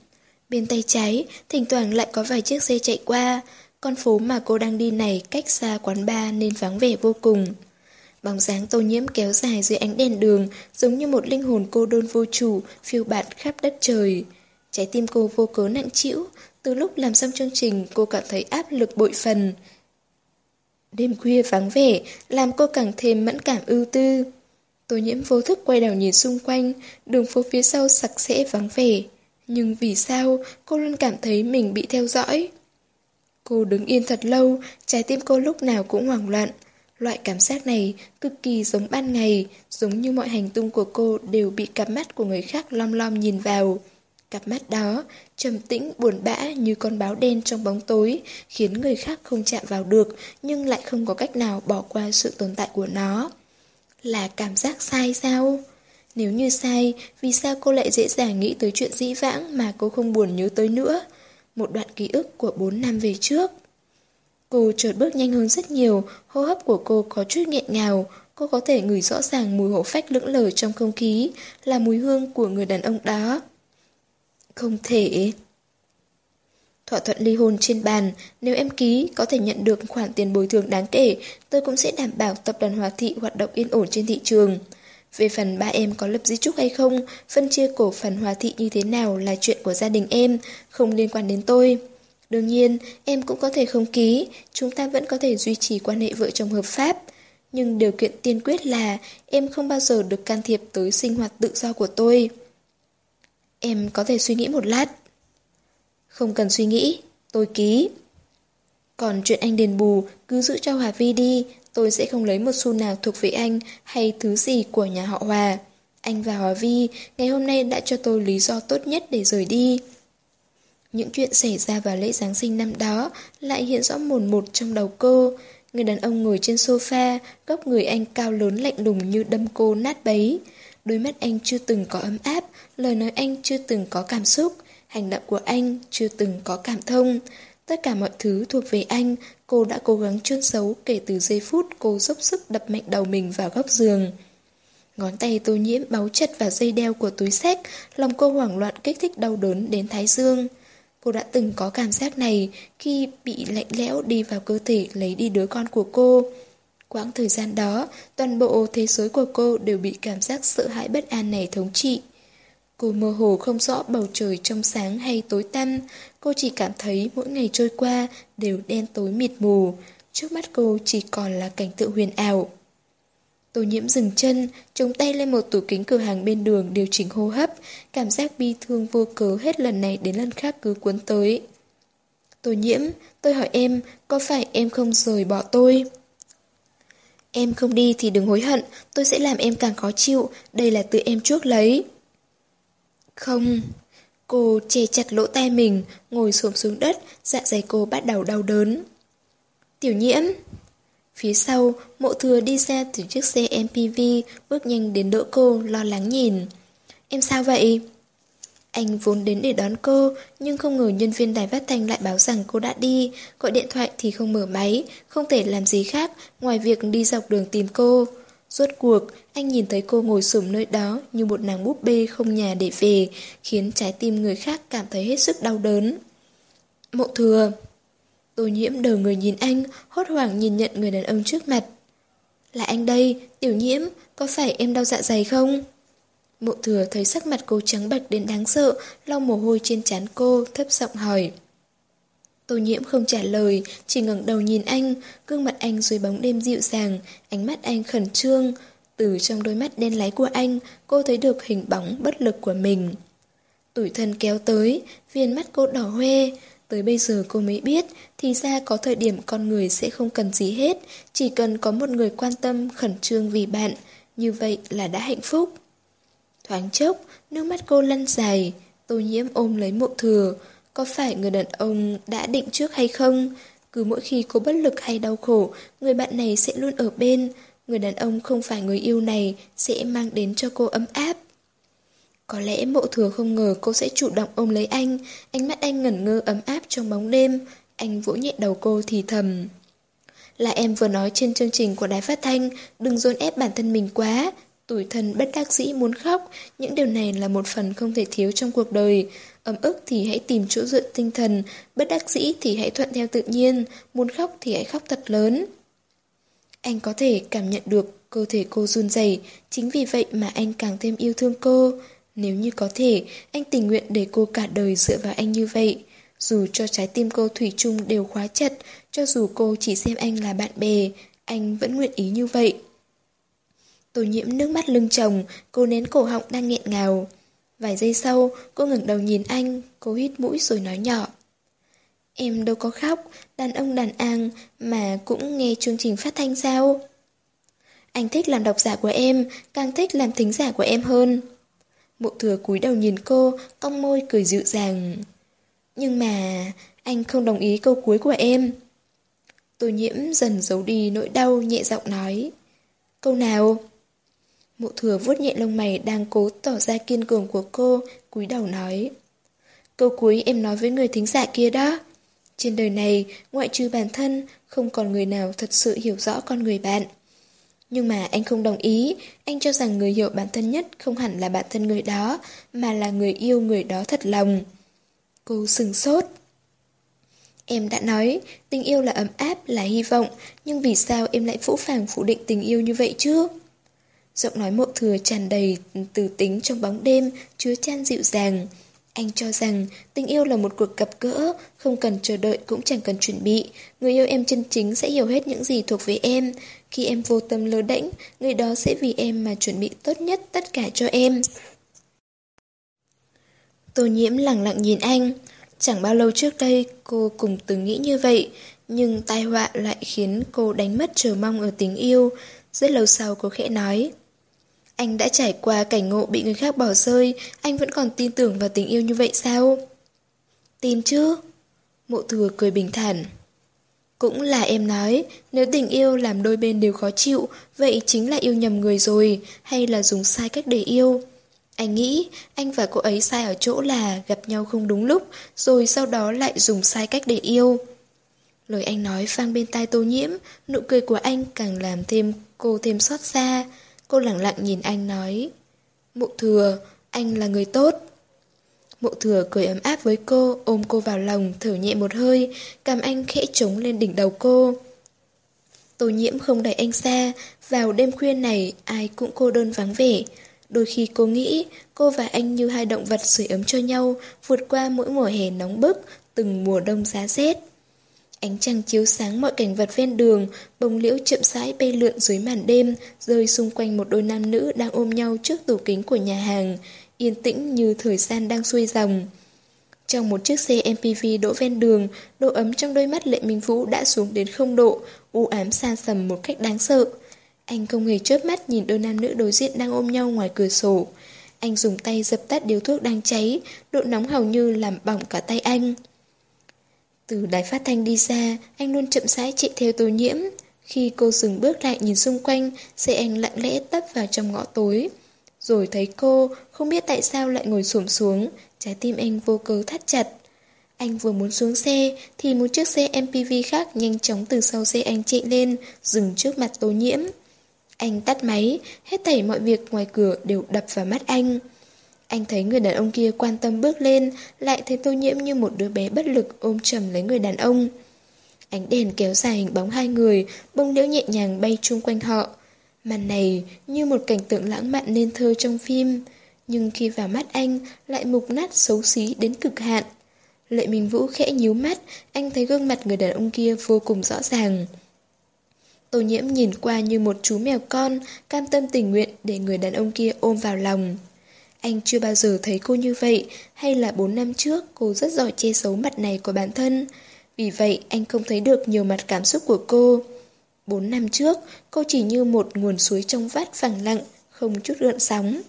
Bên tay trái, thỉnh thoảng lại có vài chiếc xe chạy qua, con phố mà cô đang đi này cách xa quán bar nên vắng vẻ vô cùng. Bóng dáng tô nhiễm kéo dài dưới ánh đèn đường, giống như một linh hồn cô đơn vô chủ, phiêu bạt khắp đất trời. Trái tim cô vô cớ nặng chịu, từ lúc làm xong chương trình cô cảm thấy áp lực bội phần. Đêm khuya vắng vẻ, làm cô càng thêm mẫn cảm ưu tư. Tô nhiễm vô thức quay đầu nhìn xung quanh, đường phố phía sau sặc sẽ vắng vẻ. Nhưng vì sao cô luôn cảm thấy mình bị theo dõi? Cô đứng yên thật lâu, trái tim cô lúc nào cũng hoảng loạn. Loại cảm giác này cực kỳ giống ban ngày, giống như mọi hành tung của cô đều bị cặp mắt của người khác lom lom nhìn vào. Cặp mắt đó, trầm tĩnh buồn bã như con báo đen trong bóng tối, khiến người khác không chạm vào được, nhưng lại không có cách nào bỏ qua sự tồn tại của nó. Là cảm giác sai sao? Nếu như sai, vì sao cô lại dễ dàng nghĩ tới chuyện dĩ vãng mà cô không buồn nhớ tới nữa? Một đoạn ký ức của 4 năm về trước. Cô chợt bước nhanh hơn rất nhiều, hô hấp của cô có chút nghẹn ngào, cô có thể ngửi rõ ràng mùi hổ phách lững lờ trong không khí, là mùi hương của người đàn ông đó. Không thể... Thỏa thuận ly hôn trên bàn, nếu em ký có thể nhận được khoản tiền bồi thường đáng kể, tôi cũng sẽ đảm bảo tập đoàn Hòa Thị hoạt động yên ổn trên thị trường. Về phần ba em có lập di trúc hay không, phân chia cổ phần Hòa Thị như thế nào là chuyện của gia đình em, không liên quan đến tôi. Đương nhiên, em cũng có thể không ký, chúng ta vẫn có thể duy trì quan hệ vợ chồng hợp pháp. Nhưng điều kiện tiên quyết là em không bao giờ được can thiệp tới sinh hoạt tự do của tôi. Em có thể suy nghĩ một lát. Không cần suy nghĩ, tôi ký. Còn chuyện anh đền bù, cứ giữ cho Hòa Vi đi, tôi sẽ không lấy một xu nào thuộc về anh hay thứ gì của nhà họ Hòa. Anh và Hòa Vi ngày hôm nay đã cho tôi lý do tốt nhất để rời đi. Những chuyện xảy ra vào lễ Giáng sinh năm đó lại hiện rõ mồn một trong đầu cô. Người đàn ông ngồi trên sofa, góc người anh cao lớn lạnh lùng như đâm cô nát bấy. Đôi mắt anh chưa từng có ấm áp, lời nói anh chưa từng có cảm xúc, hành động của anh chưa từng có cảm thông. Tất cả mọi thứ thuộc về anh, cô đã cố gắng chôn xấu kể từ giây phút cô dốc sức đập mạnh đầu mình vào góc giường. Ngón tay tô nhiễm báu chặt vào dây đeo của túi sách, lòng cô hoảng loạn kích thích đau đớn đến thái dương. Cô đã từng có cảm giác này khi bị lạnh lẽo đi vào cơ thể lấy đi đứa con của cô. Quãng thời gian đó, toàn bộ thế giới của cô đều bị cảm giác sợ hãi bất an này thống trị. Cô mơ hồ không rõ bầu trời trong sáng hay tối tăm, cô chỉ cảm thấy mỗi ngày trôi qua đều đen tối mịt mù, trước mắt cô chỉ còn là cảnh tượng huyền ảo. Tô nhiễm dừng chân, chống tay lên một tủ kính cửa hàng bên đường điều chỉnh hô hấp, cảm giác bi thương vô cớ hết lần này đến lần khác cứ cuốn tới. Tô nhiễm, tôi hỏi em, có phải em không rời bỏ tôi? Em không đi thì đừng hối hận, tôi sẽ làm em càng khó chịu, đây là tự em chuốc lấy. Không, cô che chặt lỗ tai mình, ngồi xổm xuống đất, dạ dày cô bắt đầu đau đớn. Tiểu nhiễm... Phía sau, mộ thừa đi ra từ chiếc xe MPV, bước nhanh đến đỡ cô, lo lắng nhìn. Em sao vậy? Anh vốn đến để đón cô, nhưng không ngờ nhân viên đài phát thanh lại báo rằng cô đã đi, gọi điện thoại thì không mở máy, không thể làm gì khác ngoài việc đi dọc đường tìm cô. Rốt cuộc, anh nhìn thấy cô ngồi sụm nơi đó như một nàng búp bê không nhà để về, khiến trái tim người khác cảm thấy hết sức đau đớn. Mộ thừa Tô nhiễm đờ người nhìn anh, hốt hoảng nhìn nhận người đàn ông trước mặt. Là anh đây, tiểu nhiễm, có phải em đau dạ dày không? Mộ thừa thấy sắc mặt cô trắng bạch đến đáng sợ, lau mồ hôi trên trán cô, thấp giọng hỏi. Tô nhiễm không trả lời, chỉ ngẩng đầu nhìn anh, gương mặt anh dưới bóng đêm dịu dàng, ánh mắt anh khẩn trương. Từ trong đôi mắt đen láy của anh, cô thấy được hình bóng bất lực của mình. Tủi thân kéo tới, viên mắt cô đỏ hoe, Tới bây giờ cô mới biết, thì ra có thời điểm con người sẽ không cần gì hết, chỉ cần có một người quan tâm, khẩn trương vì bạn, như vậy là đã hạnh phúc. Thoáng chốc, nước mắt cô lăn dài, tô nhiễm ôm lấy mộ thừa. Có phải người đàn ông đã định trước hay không? Cứ mỗi khi cô bất lực hay đau khổ, người bạn này sẽ luôn ở bên. Người đàn ông không phải người yêu này sẽ mang đến cho cô ấm áp. Có lẽ mộ thừa không ngờ cô sẽ chủ động ôm lấy anh, ánh mắt anh ngẩn ngơ ấm áp trong bóng đêm. Anh vỗ nhẹ đầu cô thì thầm. Là em vừa nói trên chương trình của đài phát thanh, đừng dồn ép bản thân mình quá. Tủi thân bất đắc dĩ muốn khóc, những điều này là một phần không thể thiếu trong cuộc đời. Ấm ức thì hãy tìm chỗ dựa tinh thần, bất đắc dĩ thì hãy thuận theo tự nhiên, muốn khóc thì hãy khóc thật lớn. Anh có thể cảm nhận được cơ thể cô run rẩy, chính vì vậy mà anh càng thêm yêu thương cô. Nếu như có thể, anh tình nguyện để cô cả đời dựa vào anh như vậy. Dù cho trái tim cô thủy chung đều khóa chặt, cho dù cô chỉ xem anh là bạn bè, anh vẫn nguyện ý như vậy. Tô nhiễm nước mắt lưng chồng, cô nén cổ họng đang nghẹn ngào. Vài giây sau, cô ngẩng đầu nhìn anh, cô hít mũi rồi nói nhỏ. Em đâu có khóc, đàn ông đàn an mà cũng nghe chương trình phát thanh sao? Anh thích làm độc giả của em, càng thích làm thính giả của em hơn. Mộ thừa cúi đầu nhìn cô, cong môi cười dịu dàng. Nhưng mà, anh không đồng ý câu cuối của em. Tô nhiễm dần giấu đi nỗi đau nhẹ giọng nói. Câu nào? Mộ thừa vuốt nhẹ lông mày đang cố tỏ ra kiên cường của cô, cúi đầu nói. Câu cuối em nói với người thính giả kia đó. Trên đời này, ngoại trừ bản thân, không còn người nào thật sự hiểu rõ con người bạn. Nhưng mà anh không đồng ý, anh cho rằng người hiểu bản thân nhất không hẳn là bản thân người đó, mà là người yêu người đó thật lòng. Cô sừng sốt. Em đã nói, tình yêu là ấm áp, là hy vọng, nhưng vì sao em lại phũ phàng phủ định tình yêu như vậy chứ? Giọng nói mộ thừa tràn đầy từ tính trong bóng đêm, chứa chan dịu dàng. Anh cho rằng tình yêu là một cuộc gặp gỡ, không cần chờ đợi cũng chẳng cần chuẩn bị. Người yêu em chân chính sẽ hiểu hết những gì thuộc về em. Khi em vô tâm lơ đễnh, người đó sẽ vì em mà chuẩn bị tốt nhất tất cả cho em. Tô nhiễm lặng lặng nhìn anh. Chẳng bao lâu trước đây cô cùng từng nghĩ như vậy, nhưng tai họa lại khiến cô đánh mất chờ mong ở tình yêu. Rất lâu sau cô khẽ nói. Anh đã trải qua cảnh ngộ bị người khác bỏ rơi, anh vẫn còn tin tưởng vào tình yêu như vậy sao? Tin chứ? Mộ thừa cười bình thản. Cũng là em nói, nếu tình yêu làm đôi bên đều khó chịu, vậy chính là yêu nhầm người rồi, hay là dùng sai cách để yêu? Anh nghĩ anh và cô ấy sai ở chỗ là gặp nhau không đúng lúc, rồi sau đó lại dùng sai cách để yêu. Lời anh nói vang bên tai tô nhiễm, nụ cười của anh càng làm thêm cô thêm xót xa. Cô lặng lặng nhìn anh nói Mụ thừa, anh là người tốt. Mụ thừa cười ấm áp với cô Ôm cô vào lòng, thở nhẹ một hơi Cầm anh khẽ trống lên đỉnh đầu cô. Tô nhiễm không đẩy anh xa Vào đêm khuya này Ai cũng cô đơn vắng vẻ. Đôi khi cô nghĩ Cô và anh như hai động vật sưởi ấm cho nhau Vượt qua mỗi mùa hè nóng bức Từng mùa đông giá rét. Ánh trăng chiếu sáng mọi cảnh vật ven đường, bông liễu chậm rãi bay lượn dưới màn đêm, rơi xung quanh một đôi nam nữ đang ôm nhau trước tủ kính của nhà hàng, yên tĩnh như thời gian đang xuôi dòng. Trong một chiếc xe MPV đỗ ven đường, độ ấm trong đôi mắt Lệ Minh Vũ đã xuống đến không độ, u ám xa sầm một cách đáng sợ. Anh không hề chớp mắt nhìn đôi nam nữ đối diện đang ôm nhau ngoài cửa sổ. Anh dùng tay dập tắt điếu thuốc đang cháy, độ nóng hầu như làm bỏng cả tay anh. Từ đài phát thanh đi ra, anh luôn chậm rãi chạy theo tô nhiễm. Khi cô dừng bước lại nhìn xung quanh, xe anh lặng lẽ tấp vào trong ngõ tối. Rồi thấy cô, không biết tại sao lại ngồi xổm xuống, trái tim anh vô cớ thắt chặt. Anh vừa muốn xuống xe, thì một chiếc xe MPV khác nhanh chóng từ sau xe anh chạy lên, dừng trước mặt tô nhiễm. Anh tắt máy, hết thảy mọi việc ngoài cửa đều đập vào mắt anh. Anh thấy người đàn ông kia quan tâm bước lên, lại thấy tô nhiễm như một đứa bé bất lực ôm chầm lấy người đàn ông. Ánh đèn kéo dài hình bóng hai người, bông liễu nhẹ nhàng bay chung quanh họ. Màn này như một cảnh tượng lãng mạn nên thơ trong phim, nhưng khi vào mắt anh lại mục nát xấu xí đến cực hạn. Lệ Minh Vũ khẽ nhíu mắt, anh thấy gương mặt người đàn ông kia vô cùng rõ ràng. Tô nhiễm nhìn qua như một chú mèo con, cam tâm tình nguyện để người đàn ông kia ôm vào lòng. Anh chưa bao giờ thấy cô như vậy, hay là 4 năm trước cô rất giỏi che giấu mặt này của bản thân. Vì vậy anh không thấy được nhiều mặt cảm xúc của cô. 4 năm trước, cô chỉ như một nguồn suối trong vắt phẳng lặng, không chút gợn sóng.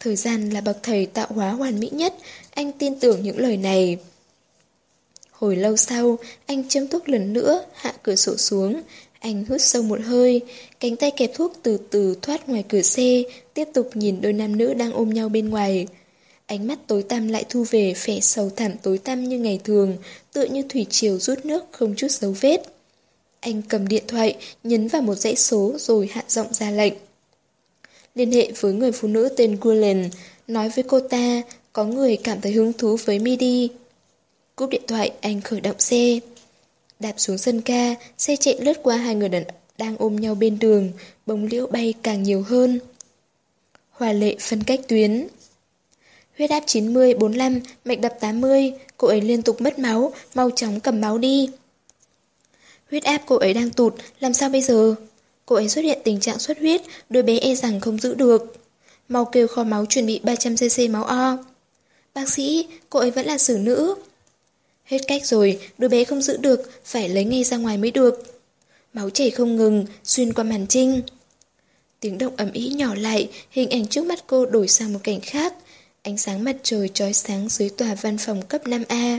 Thời gian là bậc thầy tạo hóa hoàn mỹ nhất, anh tin tưởng những lời này. Hồi lâu sau, anh châm thuốc lần nữa, hạ cửa sổ xuống, anh hút sâu một hơi, cánh tay kẹp thuốc từ từ thoát ngoài cửa xe, tiếp tục nhìn đôi nam nữ đang ôm nhau bên ngoài. Ánh mắt tối tăm lại thu về vẻ sầu thảm tối tăm như ngày thường, tựa như thủy triều rút nước không chút dấu vết. Anh cầm điện thoại, nhấn vào một dãy số rồi hạ giọng ra lệnh. Liên hệ với người phụ nữ tên Gulen, nói với cô ta có người cảm thấy hứng thú với MIDI. Cúp điện thoại, anh khởi động xe. Đạp xuống sân ca, xe chạy lướt qua hai người đàn đang ôm nhau bên đường, bông liễu bay càng nhiều hơn. Hòa lệ phân cách tuyến Huyết áp 90, 45, mạch đập 80, cô ấy liên tục mất máu, mau chóng cầm máu đi. Huyết áp cô ấy đang tụt, làm sao bây giờ? Cô ấy xuất hiện tình trạng xuất huyết, đứa bé e rằng không giữ được. Mau kêu kho máu chuẩn bị 300cc máu O. Bác sĩ, cô ấy vẫn là xử nữ. Hết cách rồi, đứa bé không giữ được, phải lấy ngay ra ngoài mới được. Máu chảy không ngừng, xuyên qua màn trinh. Tiếng động ầm ĩ nhỏ lại, hình ảnh trước mắt cô đổi sang một cảnh khác. Ánh sáng mặt trời trói sáng dưới tòa văn phòng cấp 5A.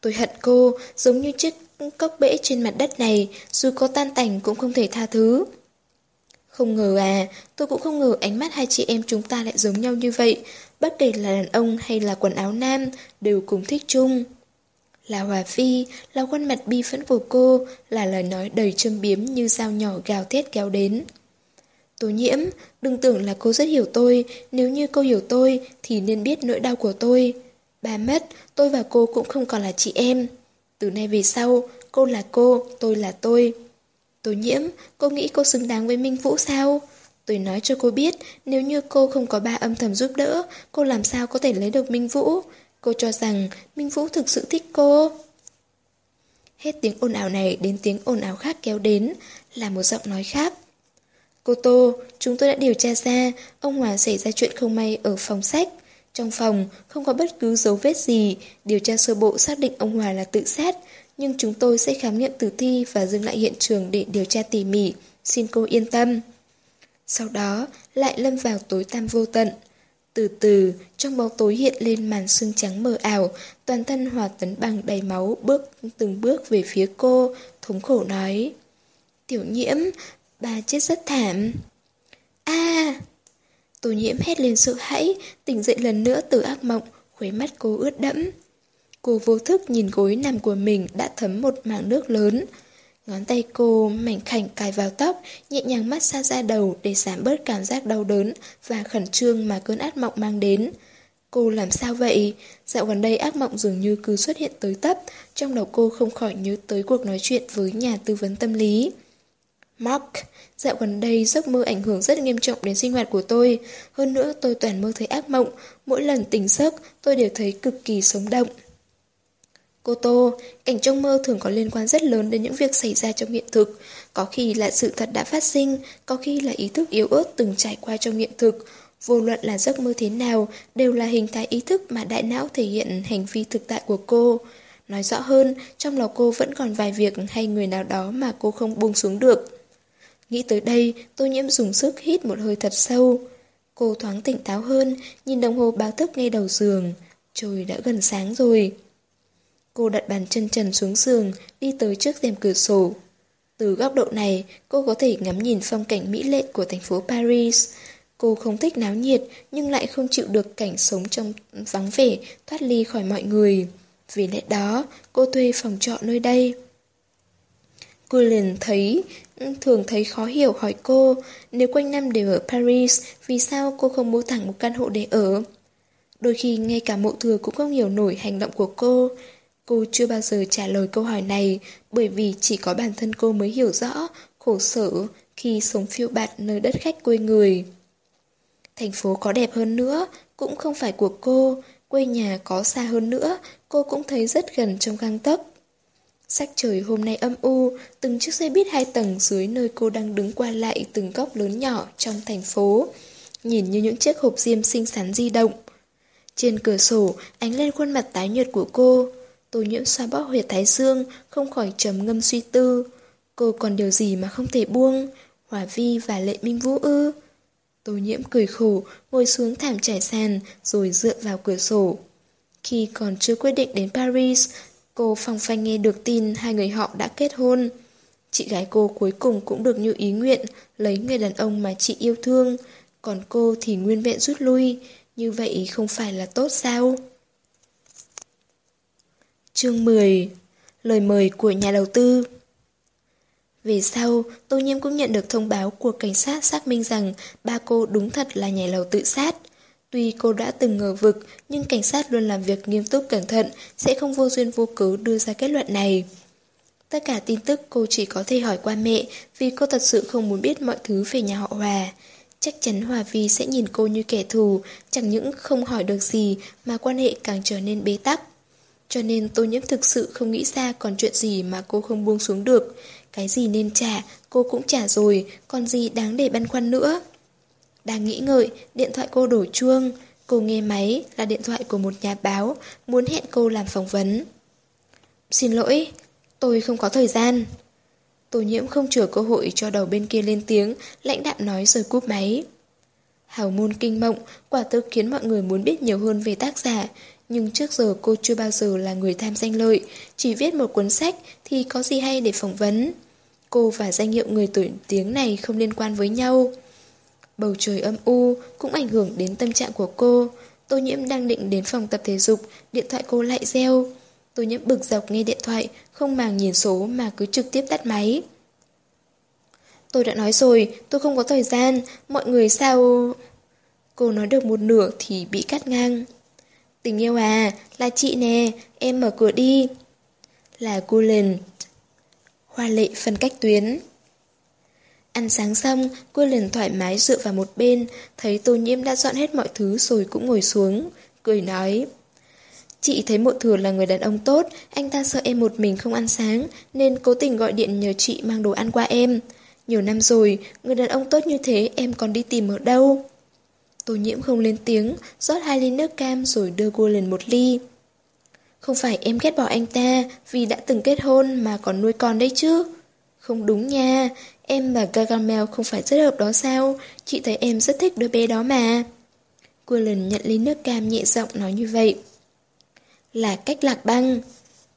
Tôi hận cô, giống như chiếc cốc bể trên mặt đất này, dù có tan tành cũng không thể tha thứ. Không ngờ à, tôi cũng không ngờ ánh mắt hai chị em chúng ta lại giống nhau như vậy. Bất kể là đàn ông hay là quần áo nam, đều cùng thích chung. Là Hòa Phi, là khuôn mặt bi phẫn của cô, là lời nói đầy châm biếm như dao nhỏ gào thét kéo đến. Tố nhiễm, đừng tưởng là cô rất hiểu tôi, nếu như cô hiểu tôi thì nên biết nỗi đau của tôi. Bà mất, tôi và cô cũng không còn là chị em. Từ nay về sau, cô là cô, tôi là tôi. Tố nhiễm, cô nghĩ cô xứng đáng với Minh Vũ sao? Tôi nói cho cô biết, nếu như cô không có ba âm thầm giúp đỡ, cô làm sao có thể lấy được Minh Vũ? Cô cho rằng Minh Vũ thực sự thích cô. Hết tiếng ồn ào này đến tiếng ồn ào khác kéo đến, là một giọng nói khác. Cô Tô, chúng tôi đã điều tra ra, ông Hòa xảy ra chuyện không may ở phòng sách. Trong phòng, không có bất cứ dấu vết gì, điều tra sơ bộ xác định ông Hòa là tự sát, nhưng chúng tôi sẽ khám nghiệm tử thi và dừng lại hiện trường để điều tra tỉ mỉ, xin cô yên tâm. Sau đó, lại lâm vào tối tăm vô tận. Từ từ, trong bóng tối hiện lên màn sương trắng mờ ảo, toàn thân hòa tấn bằng đầy máu bước từng bước về phía cô, thống khổ nói. Tiểu nhiễm, bà chết rất thảm. a Tô nhiễm hét lên sợ hãi, tỉnh dậy lần nữa từ ác mộng, khuấy mắt cô ướt đẫm. Cô vô thức nhìn gối nằm của mình đã thấm một mảng nước lớn. Ngón tay cô mảnh khảnh cài vào tóc, nhẹ nhàng mát xa ra đầu để giảm bớt cảm giác đau đớn và khẩn trương mà cơn ác mộng mang đến. Cô làm sao vậy? Dạo gần đây ác mộng dường như cứ xuất hiện tới tấp, trong đầu cô không khỏi nhớ tới cuộc nói chuyện với nhà tư vấn tâm lý. Mark, dạo gần đây giấc mơ ảnh hưởng rất nghiêm trọng đến sinh hoạt của tôi. Hơn nữa tôi toàn mơ thấy ác mộng, mỗi lần tỉnh giấc tôi đều thấy cực kỳ sống động. Cô Tô, cảnh trong mơ thường có liên quan rất lớn đến những việc xảy ra trong hiện thực. Có khi là sự thật đã phát sinh, có khi là ý thức yếu ớt từng trải qua trong hiện thực. Vô luận là giấc mơ thế nào, đều là hình thái ý thức mà đại não thể hiện hành vi thực tại của cô. Nói rõ hơn, trong lòng cô vẫn còn vài việc hay người nào đó mà cô không buông xuống được. Nghĩ tới đây, tô nhiễm dùng sức hít một hơi thật sâu. Cô thoáng tỉnh táo hơn, nhìn đồng hồ báo thức ngay đầu giường. Trời đã gần sáng rồi. Cô đặt bàn chân trần xuống giường, đi tới trước rèm cửa sổ. Từ góc độ này, cô có thể ngắm nhìn phong cảnh mỹ lệ của thành phố Paris. Cô không thích náo nhiệt, nhưng lại không chịu được cảnh sống trong vắng vẻ, thoát ly khỏi mọi người. Vì lẽ đó, cô thuê phòng trọ nơi đây. Cô liền thấy, thường thấy khó hiểu hỏi cô, nếu quanh năm đều ở Paris, vì sao cô không mua thẳng một căn hộ để ở? Đôi khi ngay cả mộ thừa cũng không hiểu nổi hành động của cô. Cô chưa bao giờ trả lời câu hỏi này bởi vì chỉ có bản thân cô mới hiểu rõ khổ sở khi sống phiêu bạt nơi đất khách quê người. Thành phố có đẹp hơn nữa cũng không phải của cô, quê nhà có xa hơn nữa cô cũng thấy rất gần trong găng tấc. Sắc trời hôm nay âm u, từng chiếc xe buýt hai tầng dưới nơi cô đang đứng qua lại từng góc lớn nhỏ trong thành phố, nhìn như những chiếc hộp diêm xinh xắn di động. Trên cửa sổ, ánh lên khuôn mặt tái nhợt của cô. Tô nhiễm xoa bóp huyệt thái dương, không khỏi trầm ngâm suy tư. Cô còn điều gì mà không thể buông? Hòa vi và lệ minh vũ ư? Tô nhiễm cười khổ, ngồi xuống thảm trải sàn, rồi dựa vào cửa sổ. Khi còn chưa quyết định đến Paris, cô phong phanh nghe được tin hai người họ đã kết hôn. Chị gái cô cuối cùng cũng được như ý nguyện, lấy người đàn ông mà chị yêu thương, còn cô thì nguyên vẹn rút lui, như vậy không phải là tốt sao? Chương 10 Lời mời của nhà đầu tư Về sau, Tô Nhiêm cũng nhận được thông báo của cảnh sát xác minh rằng ba cô đúng thật là nhà lầu tự sát. Tuy cô đã từng ngờ vực, nhưng cảnh sát luôn làm việc nghiêm túc cẩn thận, sẽ không vô duyên vô cớ đưa ra kết luận này. Tất cả tin tức cô chỉ có thể hỏi qua mẹ vì cô thật sự không muốn biết mọi thứ về nhà họ Hòa. Chắc chắn Hòa Vi sẽ nhìn cô như kẻ thù, chẳng những không hỏi được gì mà quan hệ càng trở nên bế tắc. Cho nên tô nhiễm thực sự không nghĩ ra còn chuyện gì mà cô không buông xuống được. Cái gì nên trả, cô cũng trả rồi, còn gì đáng để băn khoăn nữa. Đang nghĩ ngợi, điện thoại cô đổ chuông. Cô nghe máy là điện thoại của một nhà báo, muốn hẹn cô làm phỏng vấn. Xin lỗi, tôi không có thời gian. Tô nhiễm không chờ cơ hội cho đầu bên kia lên tiếng, lãnh đạm nói rồi cúp máy. Hào môn kinh mộng, quả thực khiến mọi người muốn biết nhiều hơn về tác giả, nhưng trước giờ cô chưa bao giờ là người tham danh lợi, chỉ viết một cuốn sách thì có gì hay để phỏng vấn. Cô và danh hiệu người tuổi tiếng này không liên quan với nhau. Bầu trời âm u cũng ảnh hưởng đến tâm trạng của cô. Tô nhiễm đang định đến phòng tập thể dục, điện thoại cô lại reo. Tô nhiễm bực dọc nghe điện thoại, không màng nhìn số mà cứ trực tiếp tắt máy. Tôi đã nói rồi, tôi không có thời gian, mọi người sao... Cô nói được một nửa thì bị cắt ngang. Tình yêu à, là chị nè, em mở cửa đi. Là cô lần. Hoa lệ phân cách tuyến. Ăn sáng xong, cô liền thoải mái dựa vào một bên, thấy tô nhiễm đã dọn hết mọi thứ rồi cũng ngồi xuống, cười nói. Chị thấy mộ thừa là người đàn ông tốt, anh ta sợ em một mình không ăn sáng, nên cố tình gọi điện nhờ chị mang đồ ăn qua em. Nhiều năm rồi, người đàn ông tốt như thế em còn đi tìm ở đâu? Tô nhiễm không lên tiếng, rót hai ly nước cam rồi đưa cô lên một ly. Không phải em ghét bỏ anh ta vì đã từng kết hôn mà còn nuôi con đấy chứ. Không đúng nha, em và Gargamel không phải rất hợp đó sao? Chị thấy em rất thích đứa bé đó mà. Cô lần nhận ly nước cam nhẹ giọng nói như vậy. Là cách lạc băng.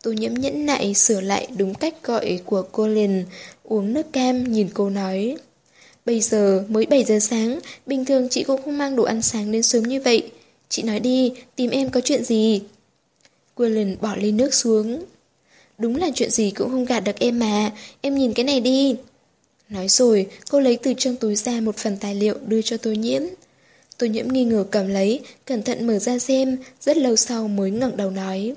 Tô nhiễm nhẫn nại sửa lại đúng cách gọi của cô liền, uống nước cam nhìn cô nói. Bây giờ mới 7 giờ sáng, bình thường chị cũng không mang đồ ăn sáng đến sớm như vậy. Chị nói đi, tìm em có chuyện gì? Quillen bỏ ly nước xuống. Đúng là chuyện gì cũng không gạt được em mà, em nhìn cái này đi. Nói rồi, cô lấy từ trong túi ra một phần tài liệu đưa cho tôi nhiễm. Tôi nhiễm nghi ngờ cầm lấy, cẩn thận mở ra xem, rất lâu sau mới ngẩng đầu nói.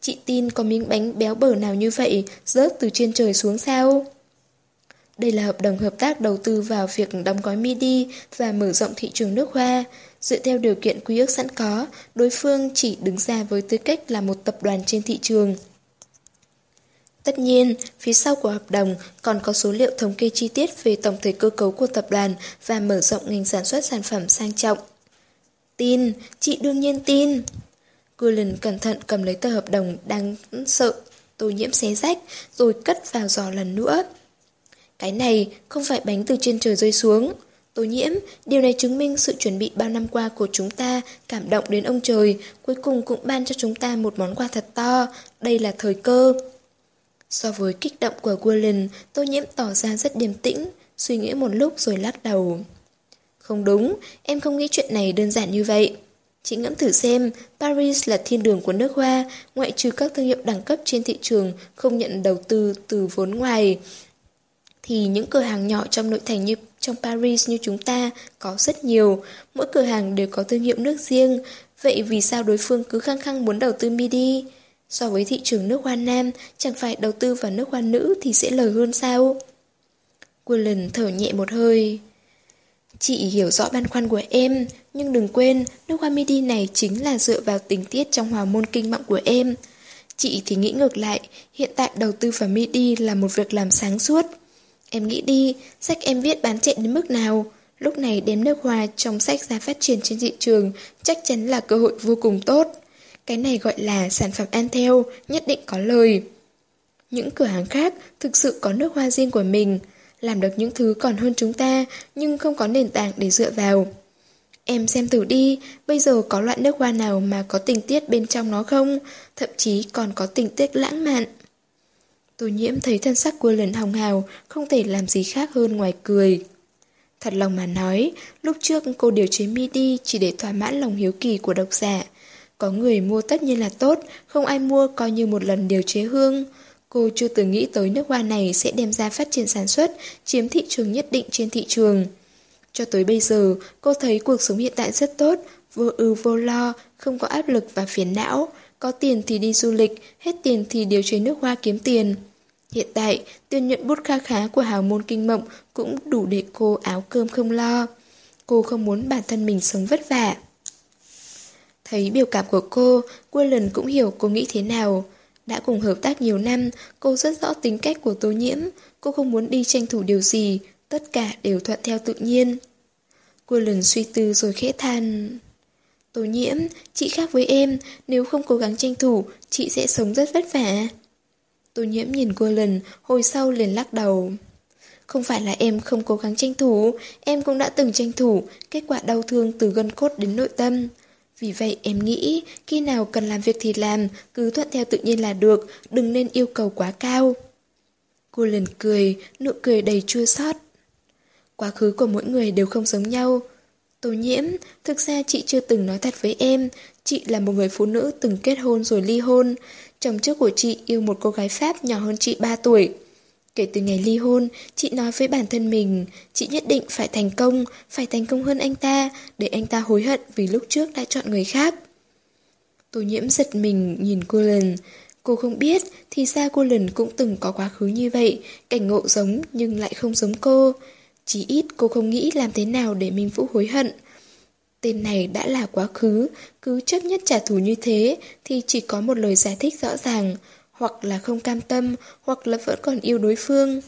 Chị tin có miếng bánh béo bở nào như vậy rớt từ trên trời xuống sao? Đây là hợp đồng hợp tác đầu tư vào việc đóng gói MIDI và mở rộng thị trường nước hoa. Dựa theo điều kiện quy ước sẵn có, đối phương chỉ đứng ra với tư cách là một tập đoàn trên thị trường. Tất nhiên, phía sau của hợp đồng còn có số liệu thống kê chi tiết về tổng thể cơ cấu của tập đoàn và mở rộng ngành sản xuất sản phẩm sang trọng. Tin, chị đương nhiên tin. Gulen cẩn thận cầm lấy tờ hợp đồng đang sợ, tô nhiễm xé rách, rồi cất vào giò lần nữa. Cái này không phải bánh từ trên trời rơi xuống. Tô nhiễm, điều này chứng minh sự chuẩn bị bao năm qua của chúng ta cảm động đến ông trời, cuối cùng cũng ban cho chúng ta một món quà thật to. Đây là thời cơ. So với kích động của Gulen, tô nhiễm tỏ ra rất điềm tĩnh, suy nghĩ một lúc rồi lắc đầu. Không đúng, em không nghĩ chuyện này đơn giản như vậy. Chị ngẫm thử xem, Paris là thiên đường của nước hoa, ngoại trừ các thương hiệu đẳng cấp trên thị trường không nhận đầu tư từ vốn ngoài. Thì những cửa hàng nhỏ trong nội thành như trong Paris như chúng ta có rất nhiều, mỗi cửa hàng đều có thương hiệu nước riêng, vậy vì sao đối phương cứ khăng khăng muốn đầu tư MIDI? So với thị trường nước hoa nam, chẳng phải đầu tư vào nước hoa nữ thì sẽ lời hơn sao? Quillen thở nhẹ một hơi. Chị hiểu rõ băn khoăn của em, nhưng đừng quên, nước hoa midi này chính là dựa vào tình tiết trong hòa môn kinh mộng của em. Chị thì nghĩ ngược lại, hiện tại đầu tư vào midi là một việc làm sáng suốt. Em nghĩ đi, sách em viết bán chạy đến mức nào? Lúc này đếm nước hoa trong sách ra phát triển trên thị trường chắc chắn là cơ hội vô cùng tốt. Cái này gọi là sản phẩm ăn theo, nhất định có lời. Những cửa hàng khác thực sự có nước hoa riêng của mình, làm được những thứ còn hơn chúng ta nhưng không có nền tảng để dựa vào. Em xem thử đi, bây giờ có loại nước hoa nào mà có tình tiết bên trong nó không? Thậm chí còn có tình tiết lãng mạn. Tô nhiễm thấy thân sắc của lần hồng hào, không thể làm gì khác hơn ngoài cười. Thật lòng mà nói, lúc trước cô điều chế MIDI chỉ để thỏa mãn lòng hiếu kỳ của độc giả. Có người mua tất nhiên là tốt, không ai mua coi như một lần điều chế hương. Cô chưa từng nghĩ tới nước hoa này sẽ đem ra phát triển sản xuất, chiếm thị trường nhất định trên thị trường. Cho tới bây giờ, cô thấy cuộc sống hiện tại rất tốt, vô ưu vô lo, không có áp lực và phiền não. Có tiền thì đi du lịch, hết tiền thì điều chế nước hoa kiếm tiền. Hiện tại, tiền nhuận bút kha khá của hào môn kinh mộng cũng đủ để cô áo cơm không lo. Cô không muốn bản thân mình sống vất vả. Thấy biểu cảm của cô, lần cũng hiểu cô nghĩ thế nào. Đã cùng hợp tác nhiều năm, cô rất rõ tính cách của Tô Nhiễm. Cô không muốn đi tranh thủ điều gì, tất cả đều thuận theo tự nhiên. Cô lần suy tư rồi khẽ than. Tô Nhiễm, chị khác với em, nếu không cố gắng tranh thủ, chị sẽ sống rất vất vả. Tô Nhiễm nhìn cô lần, hồi sau liền lắc đầu. Không phải là em không cố gắng tranh thủ, em cũng đã từng tranh thủ, kết quả đau thương từ gân cốt đến nội tâm. Vì vậy em nghĩ, khi nào cần làm việc thì làm, cứ thuận theo tự nhiên là được, đừng nên yêu cầu quá cao. Cô lần cười, nụ cười đầy chua xót. Quá khứ của mỗi người đều không giống nhau. Tô nhiễm, thực ra chị chưa từng nói thật với em, chị là một người phụ nữ từng kết hôn rồi ly hôn. Chồng trước của chị yêu một cô gái Pháp nhỏ hơn chị 3 tuổi. Kể từ ngày ly hôn, chị nói với bản thân mình, chị nhất định phải thành công, phải thành công hơn anh ta, để anh ta hối hận vì lúc trước đã chọn người khác. Tô nhiễm giật mình nhìn cô lần. Cô không biết, thì ra cô lần cũng từng có quá khứ như vậy, cảnh ngộ giống nhưng lại không giống cô. Chỉ ít cô không nghĩ làm thế nào để Minh Vũ hối hận. Tên này đã là quá khứ, cứ chấp nhất trả thù như thế thì chỉ có một lời giải thích rõ ràng, hoặc là không cam tâm, hoặc là vẫn còn yêu đối phương.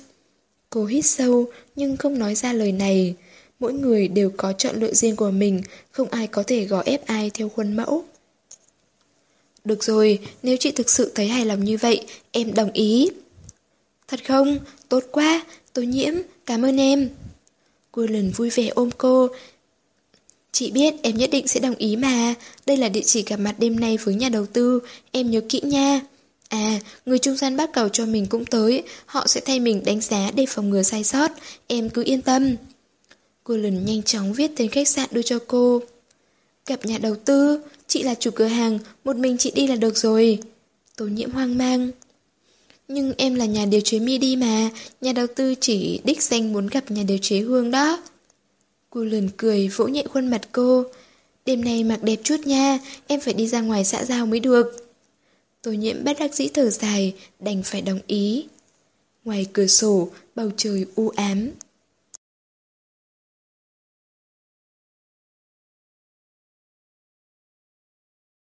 Cô hít sâu nhưng không nói ra lời này. Mỗi người đều có chọn lựa riêng của mình, không ai có thể gò ép ai theo khuôn mẫu. Được rồi, nếu chị thực sự thấy hài lòng như vậy, em đồng ý. Thật không? Tốt quá, tôi nhiễm, cảm ơn em. Cô lần vui vẻ ôm cô. Chị biết em nhất định sẽ đồng ý mà, đây là địa chỉ gặp mặt đêm nay với nhà đầu tư, em nhớ kỹ nha. À, người trung gian bắt cầu cho mình cũng tới, họ sẽ thay mình đánh giá để phòng ngừa sai sót, em cứ yên tâm. Cô lần nhanh chóng viết tên khách sạn đưa cho cô. Gặp nhà đầu tư, chị là chủ cửa hàng, một mình chị đi là được rồi. Tố nhiễm hoang mang. Nhưng em là nhà điều chế MIDI mà, nhà đầu tư chỉ đích danh muốn gặp nhà điều chế Hương đó. Cô lườn cười vỗ nhẹ khuôn mặt cô. Đêm nay mặc đẹp chút nha, em phải đi ra ngoài xã giao mới được. Tô nhiễm bất đắc dĩ thở dài, đành phải đồng ý. Ngoài cửa sổ, bầu trời u ám,